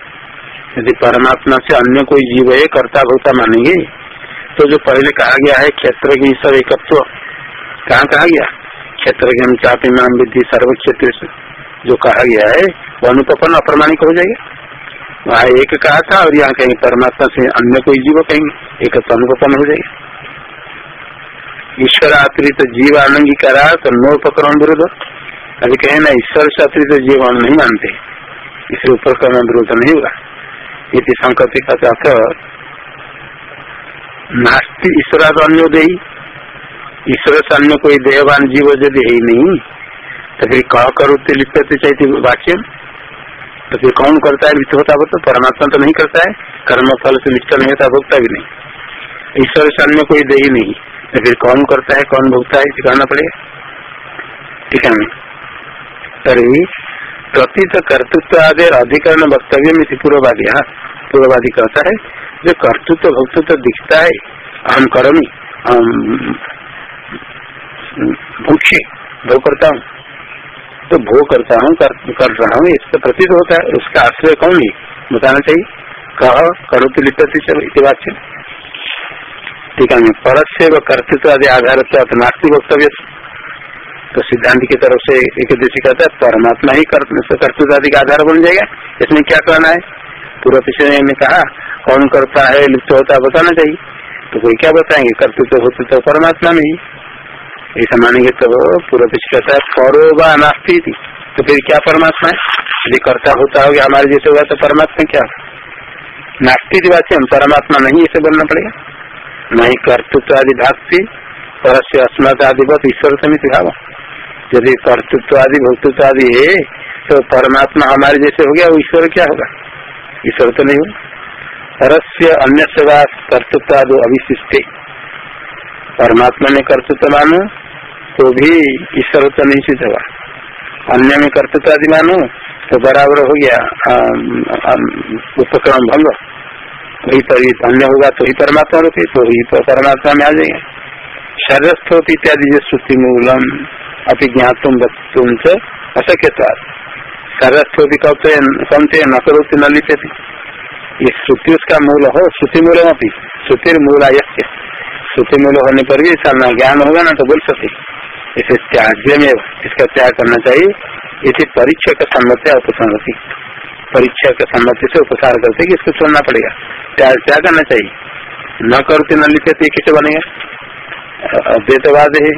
यदि परमात्मा से अन्य कोई जीव है कर्ता भोक्ता मानेंगे तो जो पहले कहा गया है, क्षेत्र की ईश्वर एकत्व कहाँ कहा गया क्षेत्र इमाम विधि सर्व क्षेत्र जो कहा गया है वो अनुपन अप्रमाणिक हो जाएगा। वहाँ एक कहा था और यहाँ कहीं परमात्मा से अन्य कोई जीव कहेंगे, एक तो अनुपन हो जाएगा। ईश्वर अतिरिक्त जीव आनंदी करा तो नो उपकरण विरोध अभी कहे ना, ईश्वर से अतिरिक्त जीव हम नहीं मानते। इसलिए उपकरण विरोध नहीं होगा। ये संकल्प का अर्थ नास्ती ईश्वर अन्योदय। ईश्वर से अन्य कोई देहवान जीव यदि है ही नहीं तो फिर कह करो लिखते चाहिए वाक्य तो फिर कौन करता है? लिप्त होता तो परमात्मा तो नहीं करता है कर्म फल से लिप्त नहीं होता भोगता भी नहीं। ईश्वर से अन्य कोई दे ही नहीं तो फिर कौन करता है, कौन भोगता है कहना पड़ेगा। ठीक है तरी प्रतीत कर्तृत्व आदि अधिकरण वक्तव्य में पूर्ववादी हाँ पूर्ववादी कहता है, जो कर्तृत्व, भक्तृत्व दिखता है अहम करमी भूखे भोग करता हूँ। तो भोग करता हूँ कर, कर रहा हूँ इसका प्रतीत होता है उसका आश्रय कौन है? बताना चाहिए। कह करो तो लिपति वाच्य ठीक है परस्य व कर्तृत्व आदि आधार नास्ती वक्तव्य तो सिद्धांत की तरफ़ से एक देशी कहता है परमात्मा ही कर्तृत्व आदि का आधार बन जाएगा। इसमें क्या कहना है? पूर्व पिछले ने कहा कौन करता है लिप्त होता है बताना चाहिए। तो कोई क्या बताएँगे? कर्तृत्व होते तो परमात्मा में ही। ऐसा मानेंगे तो पूरा पीछे कहता है। करो व नास्ती थी। तो फिर क्या परमात्मा है? यदि कर्ता होता होगा हमारे जैसे होगा तो परमात्मा क्या? नास्ती बात हम परमात्मा नहीं ऐसे बोलना पड़ेगा। नहीं कर्तृत्व आदि भागती पर से अस्मत आदि बहुत ईश्वर समित भाव। यदि कर्तृत्व आदि, भक्तृत्व आदि है तो परमात्मा हमारे जैसे हो गया ईश्वर क्या होगा? ईश्वर तो नहीं होगा। परस्य अन्य कर्तृत्व आदि अविशिष्टे। परमात्मा में कर्तृत्व मानो तो भी ईश्वर तो सिद्ध हुआ अन्य में कर्तृत्व आदि मानो तो बराबर हो गया उपक्रम भंग। वही पर अन्य होगा तो ही परमात्मा रूपी तो ही तो परमात्मा में आ जाएगा। शरस्थ इत्यादि जो श्रुति मूलम अति ज्ञातुम वक्तुम च अशक्यता शरस्थोपि कमते न करोति न लिखे ये श्रुति उसका मूल हो, श्रुति मूलम अपनी श्रुति मूल आयस्य श्रुति मूल होने पर भी ऐसा ज्ञान होगा ना तो बोल सकते इसे त्याज्य में इसका त्याग करना चाहिए। इसे परीक्षा का सम्मति उपसंगति। परीक्षा के सम्मति से उपसार करते कि इसको छोड़ना पड़ेगा। त्याग त्याग करना चाहिए। न करते न लिखे तो कैसे बनेगा? अद्वैतवाद है।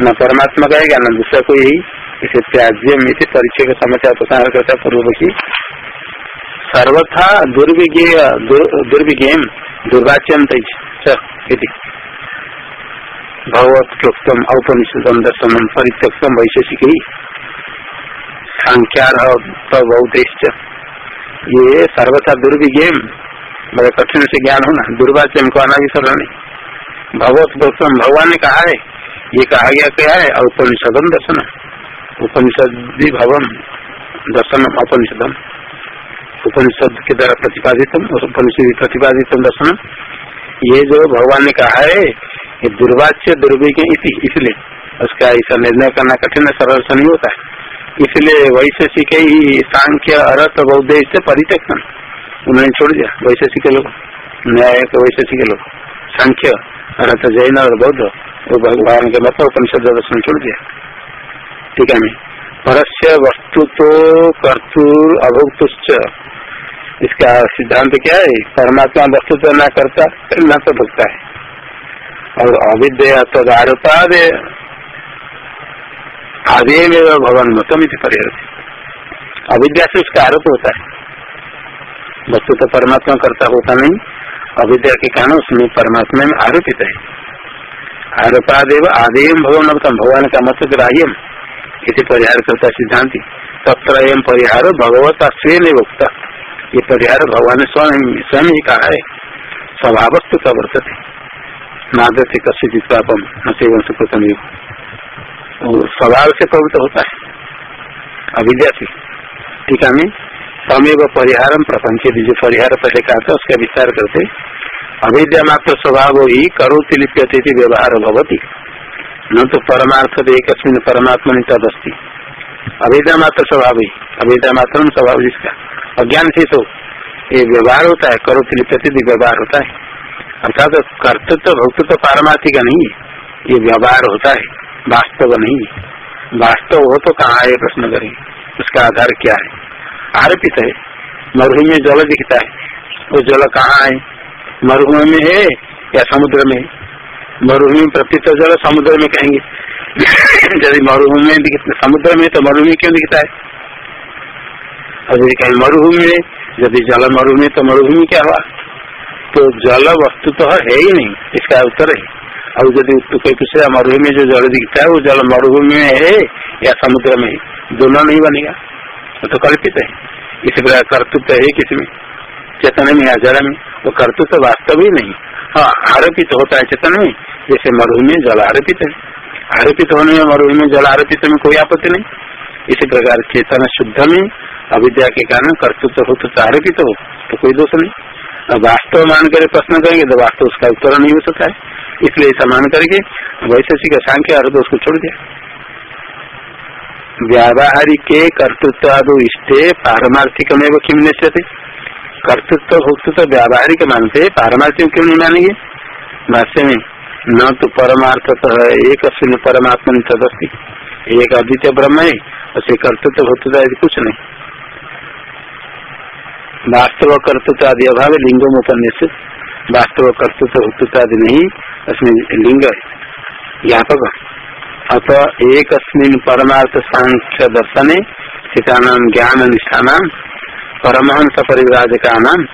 न परमात्मा कहेगा न दूसरा कोई ही। इसे त्याज्य में परीक्षा का समस्या उपसार करता पूर्व की सर्वथा दुर्विज्ञ दुर्विज्ञ दुर्वाच्यम तय भगवत्ोक्तम औपनिषदम दर्शनम परित्यक्तम वैशेषिक ही ये सर्वथा दुर्विज्ञ बड़े कठिन से ज्ञान होना दुर्वाच्य को आना भी सरल नहीं भगवत गौतम भगवान ने कहा है, ये कहा गया क्या है? औपनिषदम दर्शन। उपनिषद भवन दर्शन उपनिषदम उपनिषद के द्वारा प्रतिपादित उपनिषद प्रतिपादित दर्शन ये जो भगवान ने कहा है ये दुर्वाच्य दुर्विज्ञ इसलिए उसका ऐसा निर्णय करना कठिन सरल से नहीं होता है। इसलिए वैशेषिक ही सांख्य अर्थ बौद्ध से परित्यक्तन उन्होंने छोड़ दिया वैशेषिक लोग। न्याय के वैशेषिक लोग। सांख्य अर्थ जैन और बौद्ध, वो भगवान के मतलब उपनिषद दर्शन छोड़ दिया। ठीक है परस्य वस्तु तो कर्तुर अभुक्तुश्च। इसका सिद्धांत क्या है? परमात्मा वस्तु तो न करता, न तो भुगता है। और अविद्या तद आरोपाद आदि में भगवान मतम परिहर अविद्या से उसका आरोप होता है। वस्तु तो परमात्मा करता होता नहीं, अविद्या के कारण उसमें परमात्मा में आरोपित है। आरोपादेव आदेव भगवान मतम भगवान का मत ग्राह्यम इसे परिहार करता सिद्धांति। तत्र परिहार भगवता स्वयं वक्ता ये परिहार भगवान स्वयं स्वयं ही कहा है। स्वभावस्तु का वर्तते नाद कश्य पापम न सेवन सुकृतम स्वभाव से पवित्र होता है अविद्या से ठीक है तमेव परिहार प्रपंच जो परिहार पहले कहा था उसका विस्तार करते अविद्या मात्र स्वभाव ही करोति लिप्यते व्यवहार भवती न तो परमार्थ एक परमात्मा तदस्ती अविद्या मात्र स्वभाव ही अविद्या मात्र स्वभाव जिसका अज्ञान से तो ये व्यवहार होता है करो प्रति व्यवहार होता है। अर्थात तो कर्तृत्व, भक्तृत्व पारमार्थिक नहीं है ये व्यवहार होता है, वास्तव नहीं। वास्तव हो तो कहाँ है, प्रश्न करें। उसका आधार क्या है? आरोपित है, मरुभूमि में जल दिखता है। वो जल कहाँ है? मरुभूमि में है या समुद्र में? मरुभूमि प्रतीत जल, समुद्र में कहेंगे। यदि मरुभूमि में दिखता समुद्र में तो मरुभूमि क्यों दिखता है? और यदि कहीं मरुभूमि में, यदि जल मरुभूमि तो मरुभूमि क्या हुआ? तो जल वस्तु तो है ही नहीं, इसका उत्तर है। और यदि कोई पूछेगा मरुभूमि में जो जल दिखता है, वो जल मरुभूमि में है या समुद्र में दोनों नहीं बनेगा। वो तो कल्पित है। इसी प्रकार कर्तृत्व है किसी में। चेतन में या जल में, वो कर्तृत्व वास्तव ही नहीं। हाँ आरोपित होता है चेतन में, जैसे मरुभूमि जल आरोपित है। आरोपित होने में मरुभूमि में जल आरोपित में कोई आपत्ति नहीं। इसी प्रकार चेतन शुद्ध में, अविद्या के कारण कर्तृत्व हो तो आरोपित हो तो कोई दोष नहीं। वास्तव मान कर प्रश्न करेंगे तो वास्तव उसका उत्तर नहीं हो सकता है। इसलिए ऐसा मान करके वैशेषिक सांख्य अर्थ उसको छोड़ दिया। व्यावहारिक कर्तृत्व इष्टे पारमार्थिक में वो किम निश्चित कर्तृत्व भोक्तृत्व व्यावहारिक मानते, पारमार्थिक क्यों नहीं मानेंगे? भाष्य में, न तो परमार्थ एक परमात्मा तदस्ती एक अद्वितीय ब्रह्म है, उसे कर्तृत्व भोक्तृत्व कुछ नहीं। वास्तव कर्तृत्व आदि अभाव लिंगम उपनिषद वास्तव कर्तृत्व भक्तृत्व आदि नहीं उसमें लिंग ज्ञापक अतः एक परमार्थ सांख्य दर्शन नाम ज्ञान निष्ठा परमहंस परिव्राजका नाम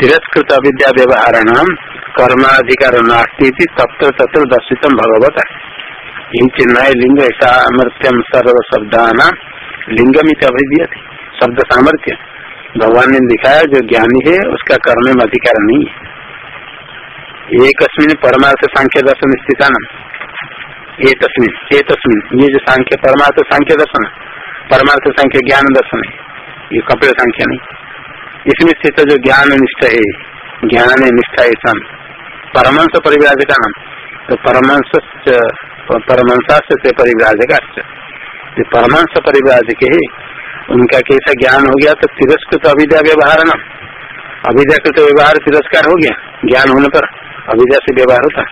तिरस्कृत अविद्या व्यवहार नाम कर्माधिकार नास्ती तत्र तत्र दर्शित भगवत। नए लिंग सामर्थ्यम सर्व शब्दाना लिंगमित अभिधीय शब्द सामर्थ्य भगवान ने दिखाया जो ज्ञानी है, उसका कर्म में अधिकार नहीं है। एक परमार्थ सांख्य दर्शन स्थित एक तस्मिन ये जो सांख्य, परमार्थ सांख्य दर्शन, परमार्थ सांख्य ज्ञान दर्शन है, ये कपिल सांख्य नहीं। इसमें स्थित जो ज्ञान निष्ठ है, ज्ञान निष्ठा ऐसा परमंश परिव्राज का नाम तो परमंश परमंशा से परिव्राजक परमंश परिव्राजक है उनका कैसा ज्ञान हो गया तो तिरस्कृत अविद्या व्यवहार न। अविद्याकृत व्यवहार तिरस्कार हो गया, ज्ञान होने पर अविद्या से व्यवहार होता।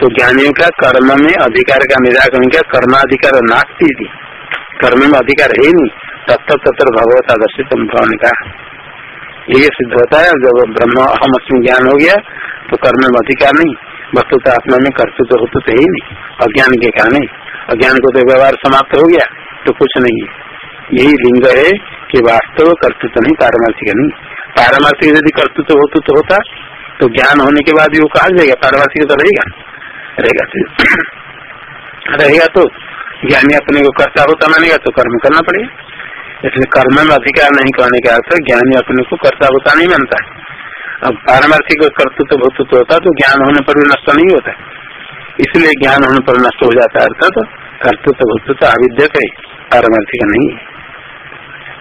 तो ज्ञानियों का कर्म में अधिकार का निराकरण किया कर्माधिकार नास्ती थी। कर्म में अधिकार है नहीं तत्व तत्र भगवत आदर्शित भवन का। ये सिद्ध होता है, जब ब्रह्म अहम अस्म ज्ञान हो गया तो कर्म में अधिकार नहीं, वस्तु तो आत्मा में कर्तृत्व होते तो ही नहीं, अज्ञान के कारण। अज्ञान को तो व्यवहार समाप्त हो गया तो कुछ नहीं है। यही लिंग है कि वास्तव कर्तृत्व नहीं, पारमार्थिक नहीं। पारमार्थिक यदि कर्तृत्व होता तो होता तो ज्ञान होने के बाद वो कहा जाएगा? पारमार्थिक तो रहेगा। रहेगा रहेगा तो ज्ञानी अपने को कर्ता होता मानेगा तो कर्म करना पड़ेगा। इसलिए कर्म में अधिकार नहीं करने का अर्थ ज्ञानी अपने को कर्ता होता नहीं मानता। है अब पारमार्थिक कर्तृत्व भूतृत्व होता तो ज्ञान होने पर भी नष्ट नहीं होता। इसलिए ज्ञान होने पर नष्ट हो जाता है अर्थात तो कर्तृत्व भूतृत्व अविद्यक है, पारमार्थिक नहीं है।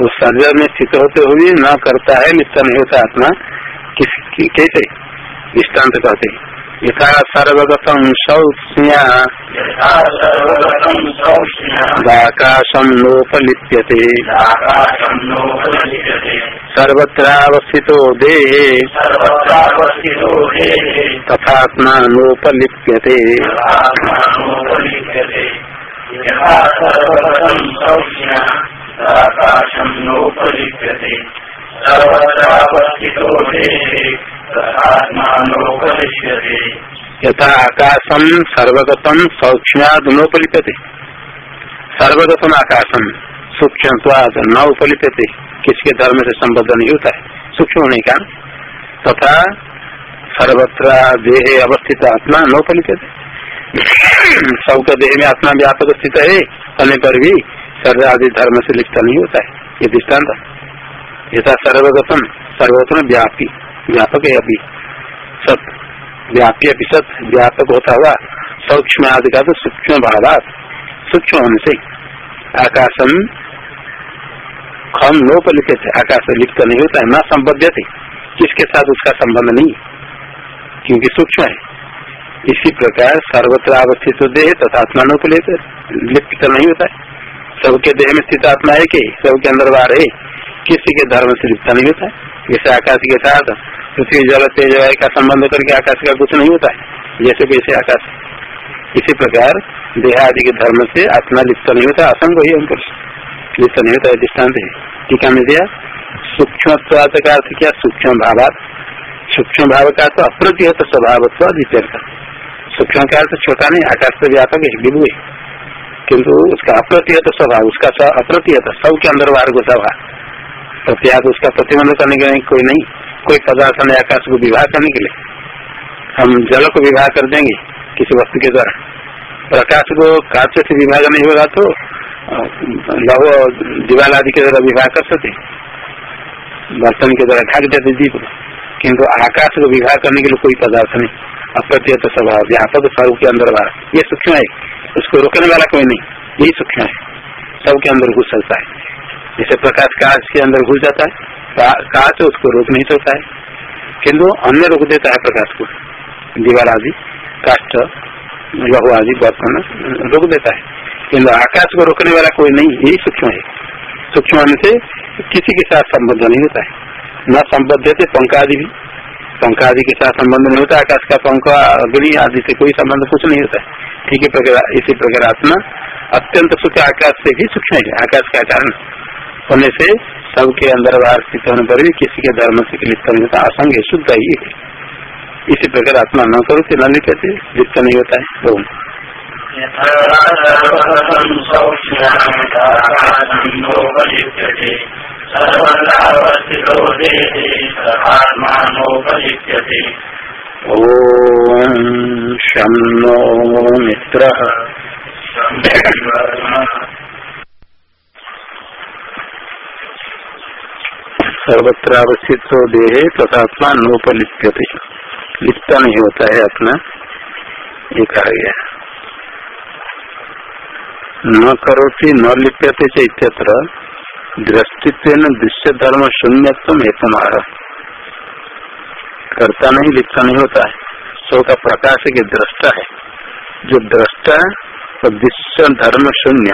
वो शरीर में स्थित होते हुए न करता है लिप्त नहीं होता आत्मा। किस कैसे? दृष्टांत कहते यथा सर्वगतम सौष्ण्याकाशम नोपलिप्यते। सर्वत्रावस्थितो देहे। तथात्मा नोपलिप्यते। आकाशम नोपलिप्यते सर्वत्रावस्थितो यथा आकाशम सर्वगतम सौक्ष्म्याद नोपलिपते सर्वगतम आकाशम सूक्ष्मवाद न उपलिपते किसके धर्म से संबद्ध नहीं होता है। सूक्ष्म होने का तथा सर्वत्र देह अवस्थित आत्मा नोपलिपते सबका देह में आत्मा व्यापक स्थित है। होने पर भी सर्व आदि धर्म से लिप्त नहीं होता है। ये दृष्टांत यथा सर्वगतम सर्वगतम व्यापी व्यापक है अभी। सत व्यापी अभी सत, व्यापक होता हुआ सूक्ष्म आदि का तो सूक्ष्म भावात, सूक्ष्म होने से आकाशम खम नोपलित आकाश लिप्त नहीं होता है, न संबद्ध थे किसके साथ उसका संबंध नहीं? क्योंकि सूक्ष्म है। इसी प्रकार सर्वत्र अवस्थित देह तथा आत्मा नोपलित लिप्त नहीं होता है। सबके देह में स्थित आत्मा है कि सबके अंदर बाहर है। किसी के धर्म से लिप्त नहीं होता है। जैसे आकाश के साथ पृथ्वी जल तेज का संबंध करके आकाश का कुछ नहीं होता है। जैसे कैसे आकाश इसी प्रकार देहादि के धर्म से आत्मा लिप्त नहीं होता, असंग ही हमको लिप्त नहीं होता है। दृष्टांत है टीका में दिया। सूक्ष्म का अर्थ क्या? सूक्ष्म भावात। सूक्ष्म भाव का तो अप्रतिहत स्वभाव सूक्ष्म का अर्थ छोटा नहीं, आकाश से व्यापक है, विभु है। किन्तु उसका अप्रतिहत स्वभाव, उसका अप्रतिहत, सब के अंदर बाहर घुसा हुआ। प्रत्याग उसका प्रतिबंध करने के लिए कोई नहीं, कोई पदार्थ में आकाश को विवाह करने के लिए। हम जल को विवाह कर देंगे किसी वस्तु के द्वारा। प्रकाश को काच से विभाग नहीं होगा तो लव दीवाल आदि के द्वारा विवाह कर सकते। बर्तन के द्वारा ढाक देते दीप किन्तु आकाश को विवाह करने के लिए कोई पदार्थ नहीं। अप्रत्यत स्वभाव व्यापक स्वरूप के अंदर बाहर ये सूक्ष्म है। उसको रोकने वाला कोई नहीं। यही सूक्ष्म है। सबके अंदर घुस सकता है। जैसे प्रकाश कांच के अंदर घुस जाता है कांच उसको रोक नहीं सकता है। किंतु अन्य रोक देता है प्रकाश को। दीवार आदि काष्ट लहु आदि बर्तन, रोक देता है। किंतु आकाश को रोकने वाला कोई नहीं, यही सूक्ष्म है। सूक्ष्म से किसी के साथ संबंध नहीं होता है। न संबद्ध थे पंख आदि भी। पंख आदि के साथ संबंध नहीं होता आकाश का पंख अग्नि आदि से कोई संबंध कुछ नहीं होता ठीक है प्रकार इसी प्रकार आत्मा अत्यंत सुख आकाश से भी सूक्ष्म है आकाश का कारण होने से सबके अंदर बाहर स्थित होने पर भी किसी के धर्म से लिप्त नहीं होता असंग शुद्ध ही है इसी प्रकार आत्मा न करो तो न लिखते लिप्त नहीं होता है बोल ओम शम नो मित्र सर्वत्र अवस्थित हो देह तथा आत्मा नोपलिप्यते लिप्ता नहीं होता है अपना ये कहा गया न करोति, न लिप्यते चैत्यत्र। दृष्टित्व दृश्य धर्म शून्यत्व हेतुमार करता नहीं लिप्ता नहीं होता है। सो का प्रकाश के दृष्टा है। जो दृष्टा और दृश्य धर्म शून्य।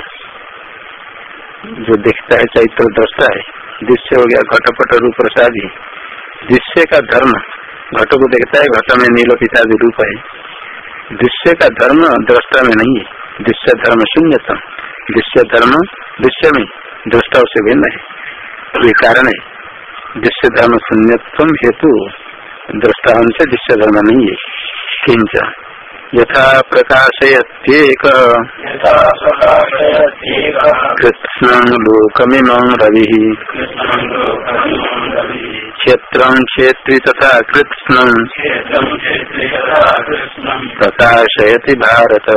जो देखता है, चैत्र दृष्टा है। दृश्य हो गया घटपट रूप प्रसाद दृश्य का धर्म, घट को देखता है, घट में नील पितादि रूप है। दृश्य का धर्म दृष्टा में नहीं है। दृश्य धर्म शून्यतम। दृश्य धर्म दृश्य में दृष्टा से भिन्न है। ये कारण है। दृश्य धर्म शून्यत्व हेतु दृष्टा से दृश्य धर्म नहीं है। किंच। यथा प्रकाशयत्येक। कृष्णं लोकमिमं रविः। क्षेत्रं क्षेत्री तथा कृत्स्नं। प्रकाशयति भारत।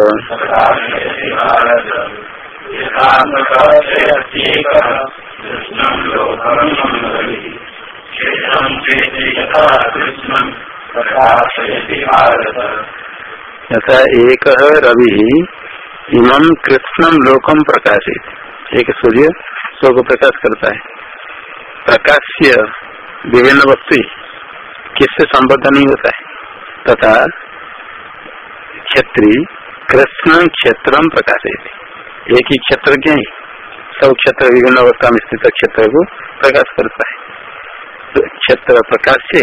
यथा प्रकाशयत्येकः। कृष्णं लोकमिमं रविः। क्षेत्रं क्षेत्रे यथा एक रवि इमं कृत्स्नम लोकम प्रकाशित एक सूर्य स्व को प्रकाश करता है। प्रकाश्य विभिन्न वस्तु किससे संबद्ध नहीं होता है। तथा क्षेत्री कृष्ण क्षेत्रम प्रकाशित एक ही क्षेत्र है? सब क्षेत्र विभिन्न अवस्था में स्थित क्षेत्र को प्रकाश करता है। क्षेत्र प्रकाश से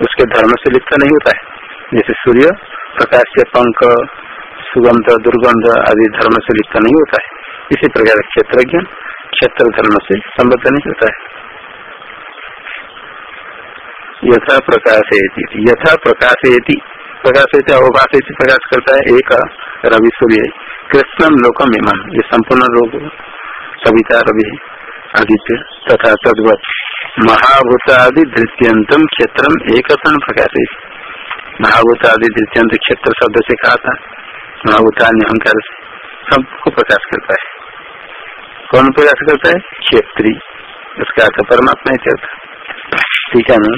उसके धर्म से लिप्त नहीं होता है। जैसे सूर्य प्रकाश से पंख, सुगंध, दुर्गंध आदि धर्म से लिप्त नहीं होता है। इसी प्रकार क्षेत्र ज्ञान क्षेत्र धर्म से संबद्ध नहीं होता है। यथा प्रकाश यथा प्रकाश प्रकाश अवभाष प्रकाश करता है। एक रवि सूर्य कृष्णम लोकम इमान ये संपूर्ण लोग सविता रवि आदित्य तथा तद्वत। महाभूतादि धृत्यंतम क्षेत्रम एक प्रकाश। महाभूत आदि द्वितीय क्षेत्र शब्द से कहा था महाभूता अहंकार से, सबको प्रकाश करता है। कौन प्रकाश करता है? क्षेत्री। उसका अर्थ परमात्मा ही ठीक है ना?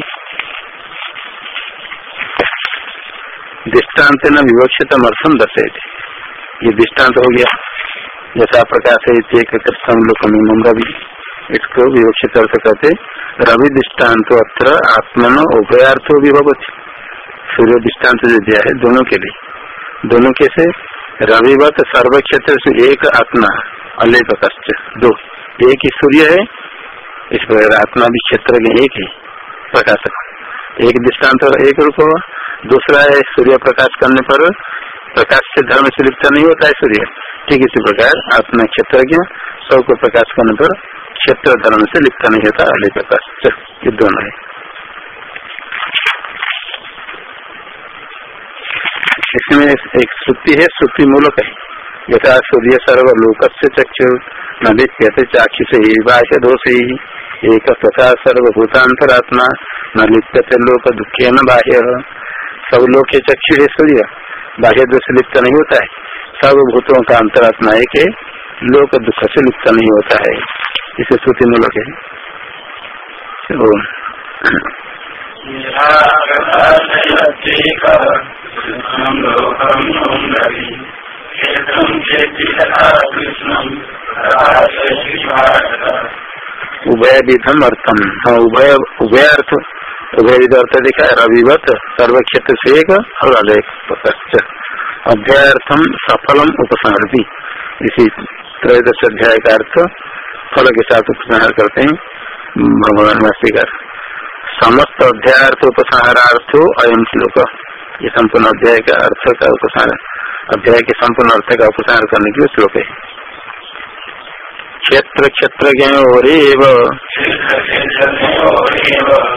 दृष्टांत न विवक्षित अर्थम दर्शे थे ये दृष्टांत हो गया। जैसा प्रकाश है कृष्ण लोक रवि। इसको विवक्षित अर्थ कहते रवि दृष्टांत अत्र आत्मन उभयार्थो विभवती। सूर्य दृष्टांत जो दिया है दोनों के लिए। दोनों के से रविवत सर्व क्षेत्र से एक आत्मा अलेप कष्ट दो एक ही सूर्य है, इस प्रकार आत्मा भी क्षेत्र के एक ही प्रकाशक एक दृष्टांत एक रूप हुआ दूसरा है सूर्य प्रकाश करने पर प्रकाश से धर्म से लिप्त नहीं होता है सूर्य। ठीक इसी प्रकार आत्मा क्षेत्र सबको प्रकाश करने पर क्षेत्र धर्म से लिप्त नहीं होता प्रकाश ये दोनों है। इसमें एक श्रुति है श्रुति मूलक है। यथा सूर्य सर्वलोक से चक्षु न लिप्यते चाक्षु से ही बाह्य दोष ही एक तथा सर्वभूतांतरात्मा न लिप्यते लोक दुखे न बाह्य। सब लोग चक्षु है सूर्य बाह्य दोष लिप्त नहीं होता है। सब भूतों का अंतरात्मा एक है लोक दुख से लिप्त नहीं होता है। इसे श्रुति मूलक है। उभय विधम अर्थम। हाँ उभय उभय अर्थ, उभय विध अर्थ देखा रविवत सर्व क्षेत्र से एक, और अलग अध्यायर्थम सफलम उपसंहरती। इसी त्रयोदश अध्याय का अर्थ फल के साथ उपसंहार करते हैं। भगवान वास्तिकार समस्त अध्याय उपसंहारार्थो अयम श्लोक। ये संपूर्ण अध्याय का अर्थ का उपसार अध्याय के संपूर्ण अर्थ का उपसार करने के लिए श्लोक है। क्षेत्र क्षेत्र ज्ञोरेव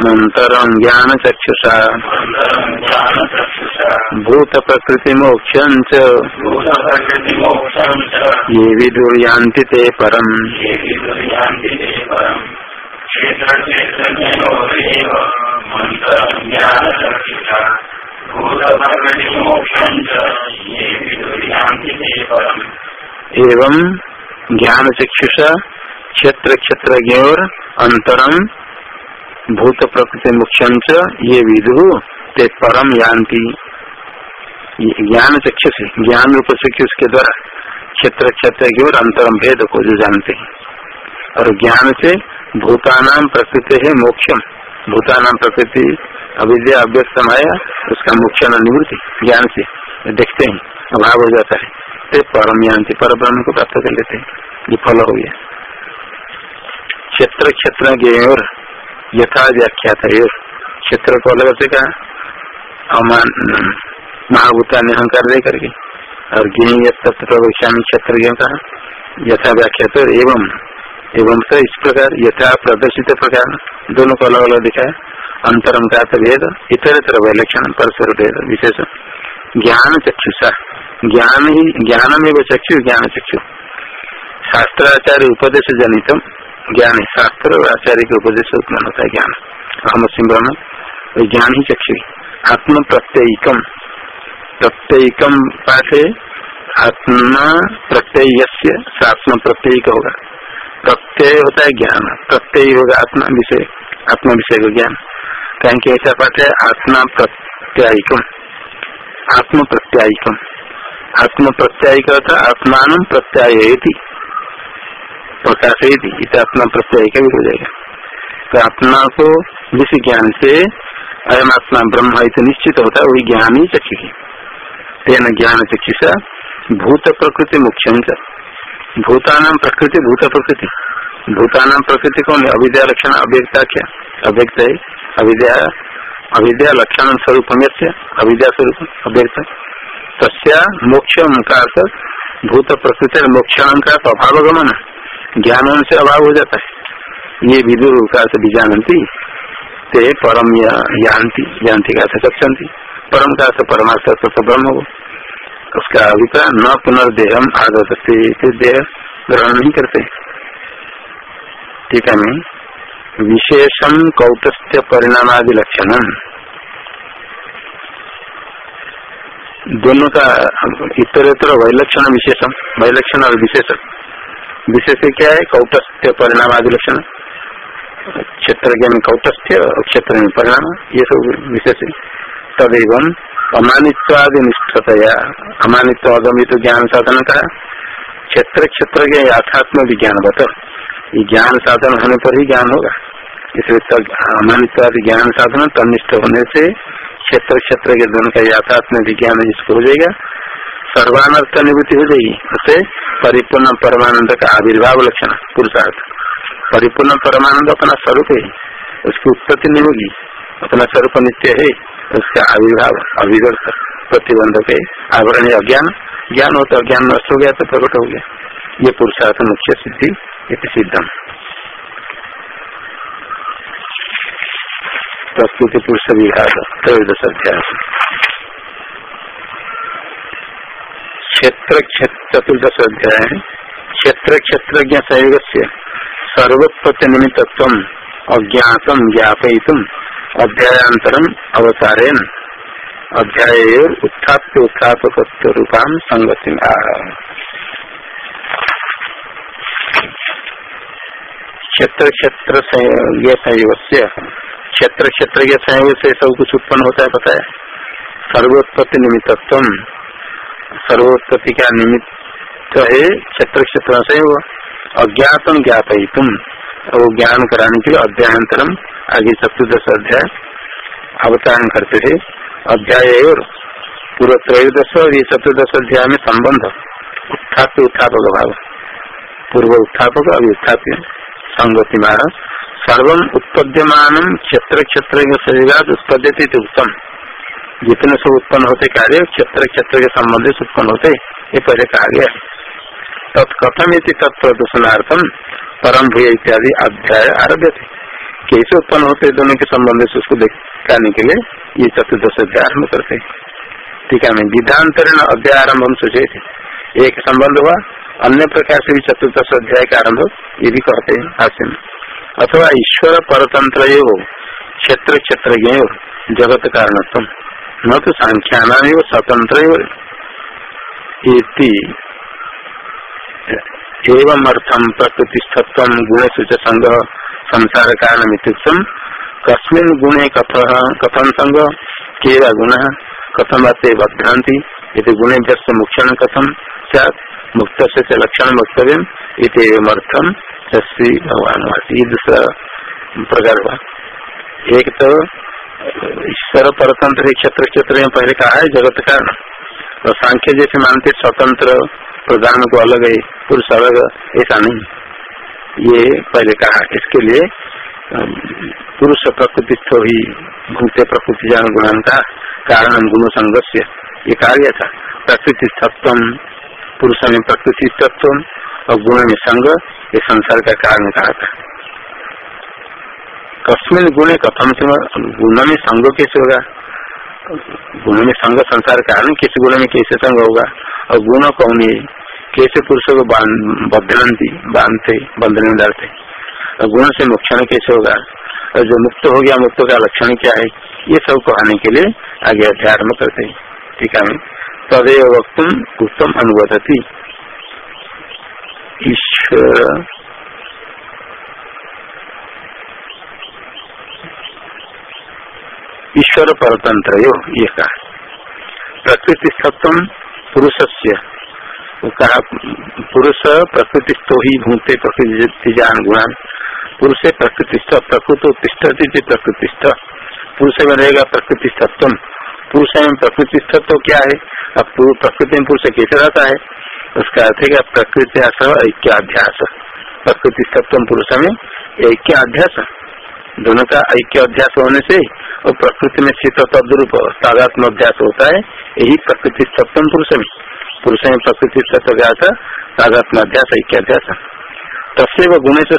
मंतरम ज्ञान चक्षुषा भूत प्रकृति मोक्षं ये विदुर्यान्ति ते परम। एवं ज्ञान चक्षुषा क्षेत्र क्षेत्र अंतरम भूत प्रकृति मुख्यम च ये विदु, ते परम यान्ति। ज्ञान चक्षु से ज्ञान रूप चक्षुष के द्वारा क्षेत्र क्षेत्र की ओर अंतरम भेद को जो जानते हैं। और ज्ञान से भूतानाम प्रकृति है मोक्षम भूतानाम प्रकृति अविद्या अव्यक्त आया उसका मुख्य निवृत्ति। ज्ञान से देखते हैं, अभाव हो जाता है। तो परम ज्ञान पर ब्रह्म को प्राप्त कर लेते हैं। ये फल हो गया। क्षेत्र क्षेत्र और यथा व्याख्यात क्षेत्र को अलग से कहा महाभूता ने अहंकार दे करके। और ज्ञ प्रवेशा क्षेत्र कहा यथा व्याख्यात एवं एवं तो इस प्रकार यथा प्रदर्शित प्रकार, दोनों को अलग अलग दिखाया अंतरम का भेद इतर इतर वैलक्षण परस्पर भेद विशेष ज्ञान चक्षुषा ज्ञान ही ज्ञान में वो चक्षु ज्ञान चक्षु शास्त्राचार्य उपदेश जनितम ज्ञान है शास्त्र और आचार्य के उपदेश उत्पन्न होता है ज्ञान। अहम सिंह ब्रह्म ज्ञान ही चक्षु आत्म प्रत्ययिकम। प्रत्ययिकम पाठ आत्मा प्रत्यय आत्मा प्रत्ययिक होगा। प्रत्यय होता है ज्ञान। प्रत्यय होगा आत्मा विषय। आत्मा विषय का ज्ञान। कहीं के ऐसा पाठ है, आत्मा प्रत्यायिकम। आत्म प्रत्यायिकम। आत्म प्रत्यायिक आत्मान प्रत्याय प्रकाश इत आत्मा प्रत्यायिक भी हो जाएगा तो आत्मा को जिस ज्ञान से अयम आत्मा ब्रह्म इत निश्चित होता है, वही ज्ञान ही चक्षु तेन ज्ञान चक्षुषा भूत प्रकृति मुख्य भूतानाम प्रकृति भूत प्रकृति भूतानाम प्रकृति कौन है अविद्या लक्षण अव्यक्ता क्या। अव्यक्त है, अविद्या अविद्या लक्षण स्वरूप अविद्या स्वरूप अव्यक्त। तस्या मोक्ष का भूत प्रकृति मोक्षण का अभाव गमन ज्ञान से अभाव हो जाता है। ये विदुर का भी जानती ते परम जानती जानती का गच्छन्ति परम का परमार्थ ब्रह्म हो। उसका अभिप्राय, न पुनर्देहम आगत देह ग्रहण नहीं करते। ठीक है, मैं विशेषम कौटस्थ्य परिणामादि लक्षण। दोनों का इतर इतर वैलक्षण विशेषम वैलक्षण और विशेष विशेष क्या है कौटस्थ्य परिणाम आदि लक्षण क्षेत्र में कौटस्थ्य और क्षेत्र में परिणाम, ये सब विशेष तदेव अमानित्वादि निष्ठतया अमानित्व अगमित ज्ञान साधन का क्षेत्र क्षेत्र के यथात्म विज्ञान बत। ये ज्ञान साधन होने पर ही ज्ञान होगा। इसलिए अमानित्वादि ज्ञान साधन तनिष्ठ होने से क्षेत्र क्षेत्र के दोनों का यथात्म विज्ञान जिसको हो जाएगा। सर्वानर्थ निवृत्ति हो जाएगी। उसे परिपूर्ण परमानंद का आविर्भाव लक्षण, पुरुषार्थ। परिपूर्ण परमानंद अपना स्वरूप है। उसकी उत्पत्ति नहीं होगी। अपना स्वरूप नित्य है। उसका आविर्भाव अभिवर्त प्रतिबंधक है। आवरण अज्ञान। ज्ञान हो तो अज्ञान नष्ट हो गया तो प्रकट हो गया। ये पुरुषार्थ मुख्य सिद्धि सिद्धम। प्रस्तुति पुरुष विभाग, त्रयोदश अध्याय। क्षेत्र चतुर्दश अध्याय क्षेत्र क्षेत्रज्ञ सहयोग से सर्वोत्पत्ति निमित्व अज्ञातम, ज्ञापयितुम अध्यायांतरम अवतारेण अध्याय उत्थाप्य उत्थापक रूपान संगति क्षेत्र क्षेत्र संयोग से क्षेत्र क्षेत्र के संयोग से सब कुछ उत्पन्न होता है, पता है? सर्वोत्पत्ति निमित्तत्व सर्वोत्पत्ति का निमित्त है क्षेत्र क्षेत्र संयोग अज्ञातम ज्ञापयितुम वो ज्ञान कराने के लिए अध्यायंतरम आगे चतुर्दश अध्याय अवतरण करते थे। अध्याय और पूर्व त्रयोदश और ये चतुर्दश अध्याय में संबंध। उत्थाप उत्थापक भाव। पूर्व उत्थापक, अभी उत्थाप्य। संगति मार सर्वम उत्पद्यमान क्षेत्र क्षेत्र उत्पद्यते उत्तम जितने सब उत्पन्न होते कार्य, क्षेत्र क्षेत्र के संबंध से उत्पन्न होते, ये पहले कहा गया। तत्कथम तत्प्रदूषणार्थम परम भूय इत्यादि अध्याय आरभ्य थे। कैसे उत्पन्न होते दोनों के संबंध से उसको दिखाने के लिए ये चतुर्दश अध्याय आरंभ करते ठीक है विधांतरण अध्याय आरंभ हम सोचे थे। एक संबंध हुआ, अन्य प्रकार से भी चतुर्दश अध्याय का आरंभ ये भी कहते हैं में अथवा ईश्वर परतंत्र क्षेत्र क्षेत्र जगत कारणत्म न तो सांख्याना स्वतंत्र एवं अर्थम प्रकृतिस्तत्व गुण सूच संग संसार कारण इतम कस्मिन गुणे कथन संग केवा गुण? कथम आते भ्रांति ये गुणे व्यस्त मुक्षण कथम मुक्त से लक्षण वक्तव्य इतम श्री भगवान दूसरा प्रकार हुआ एक तो ईश्वर परतंत्र क्षेत्र क्षेत्र में पहले कहा है, जगत कारण तो सांख्य जैसे मानते स्वतंत्र प्रधान को अलग है, पुरुष अलग, ऐसा नहीं। ये पहले कहा। इसके लिए पुरुष प्रकृति ही भूते प्रकृति जान गुणान का कारण गुण संघर्ष ये कहा गया था। प्रकृति तत्व पुरुष में प्रकृति तत्व और गुण में संग, ये संसार का कारण कहा था। कस्मिन गुणे कथम से गुण में संग कैसे होगा? गुण में संग संसार कारण किस गुण में कैसे संग होगा? और गुण कौन है? कैसे पुरुषों को बदलती बांधते, बंधन में डालते? और गुण से मोक्षण कैसे होगा? और जो मुक्त हो गया, मुक्त का लक्षण क्या है? ये सब कहने के लिए आगे अध्यात्म करते ठीक है? तदेव वक्त उत्तम अनुबदती ईश्वर ईश्वर परतंत्र यो कहा प्रकृति सत्व पुरुष से कहा पुरुष प्रकृति तो ही भूते प्रकृति जान गुणान पुरुष प्रकृतिस्थ, प्रकृत तिष्ठती प्रकृतिस्थ। पुरुष में रहेगा प्रकृति सत्व पुरुष में प्रकृतिस्थ तो क्या है? अब प्रकृति में पुरुष कैसे रहता है? उसका अर्थ है प्रकृति ऐक्याध्यास। प्रकृति सत्व पुरुष में ऐक्याध्यास। दोनों का ऐक्य अध्यास होने से और प्रकृति में स्थित तद्रूप साधात्म अध्यास होता है, यही प्रकृति सप्तम पुरुष में। पुरुष में प्रकृति सत्य साधात्म अध्यास ऐक्य अध्यास तस्व गुणेश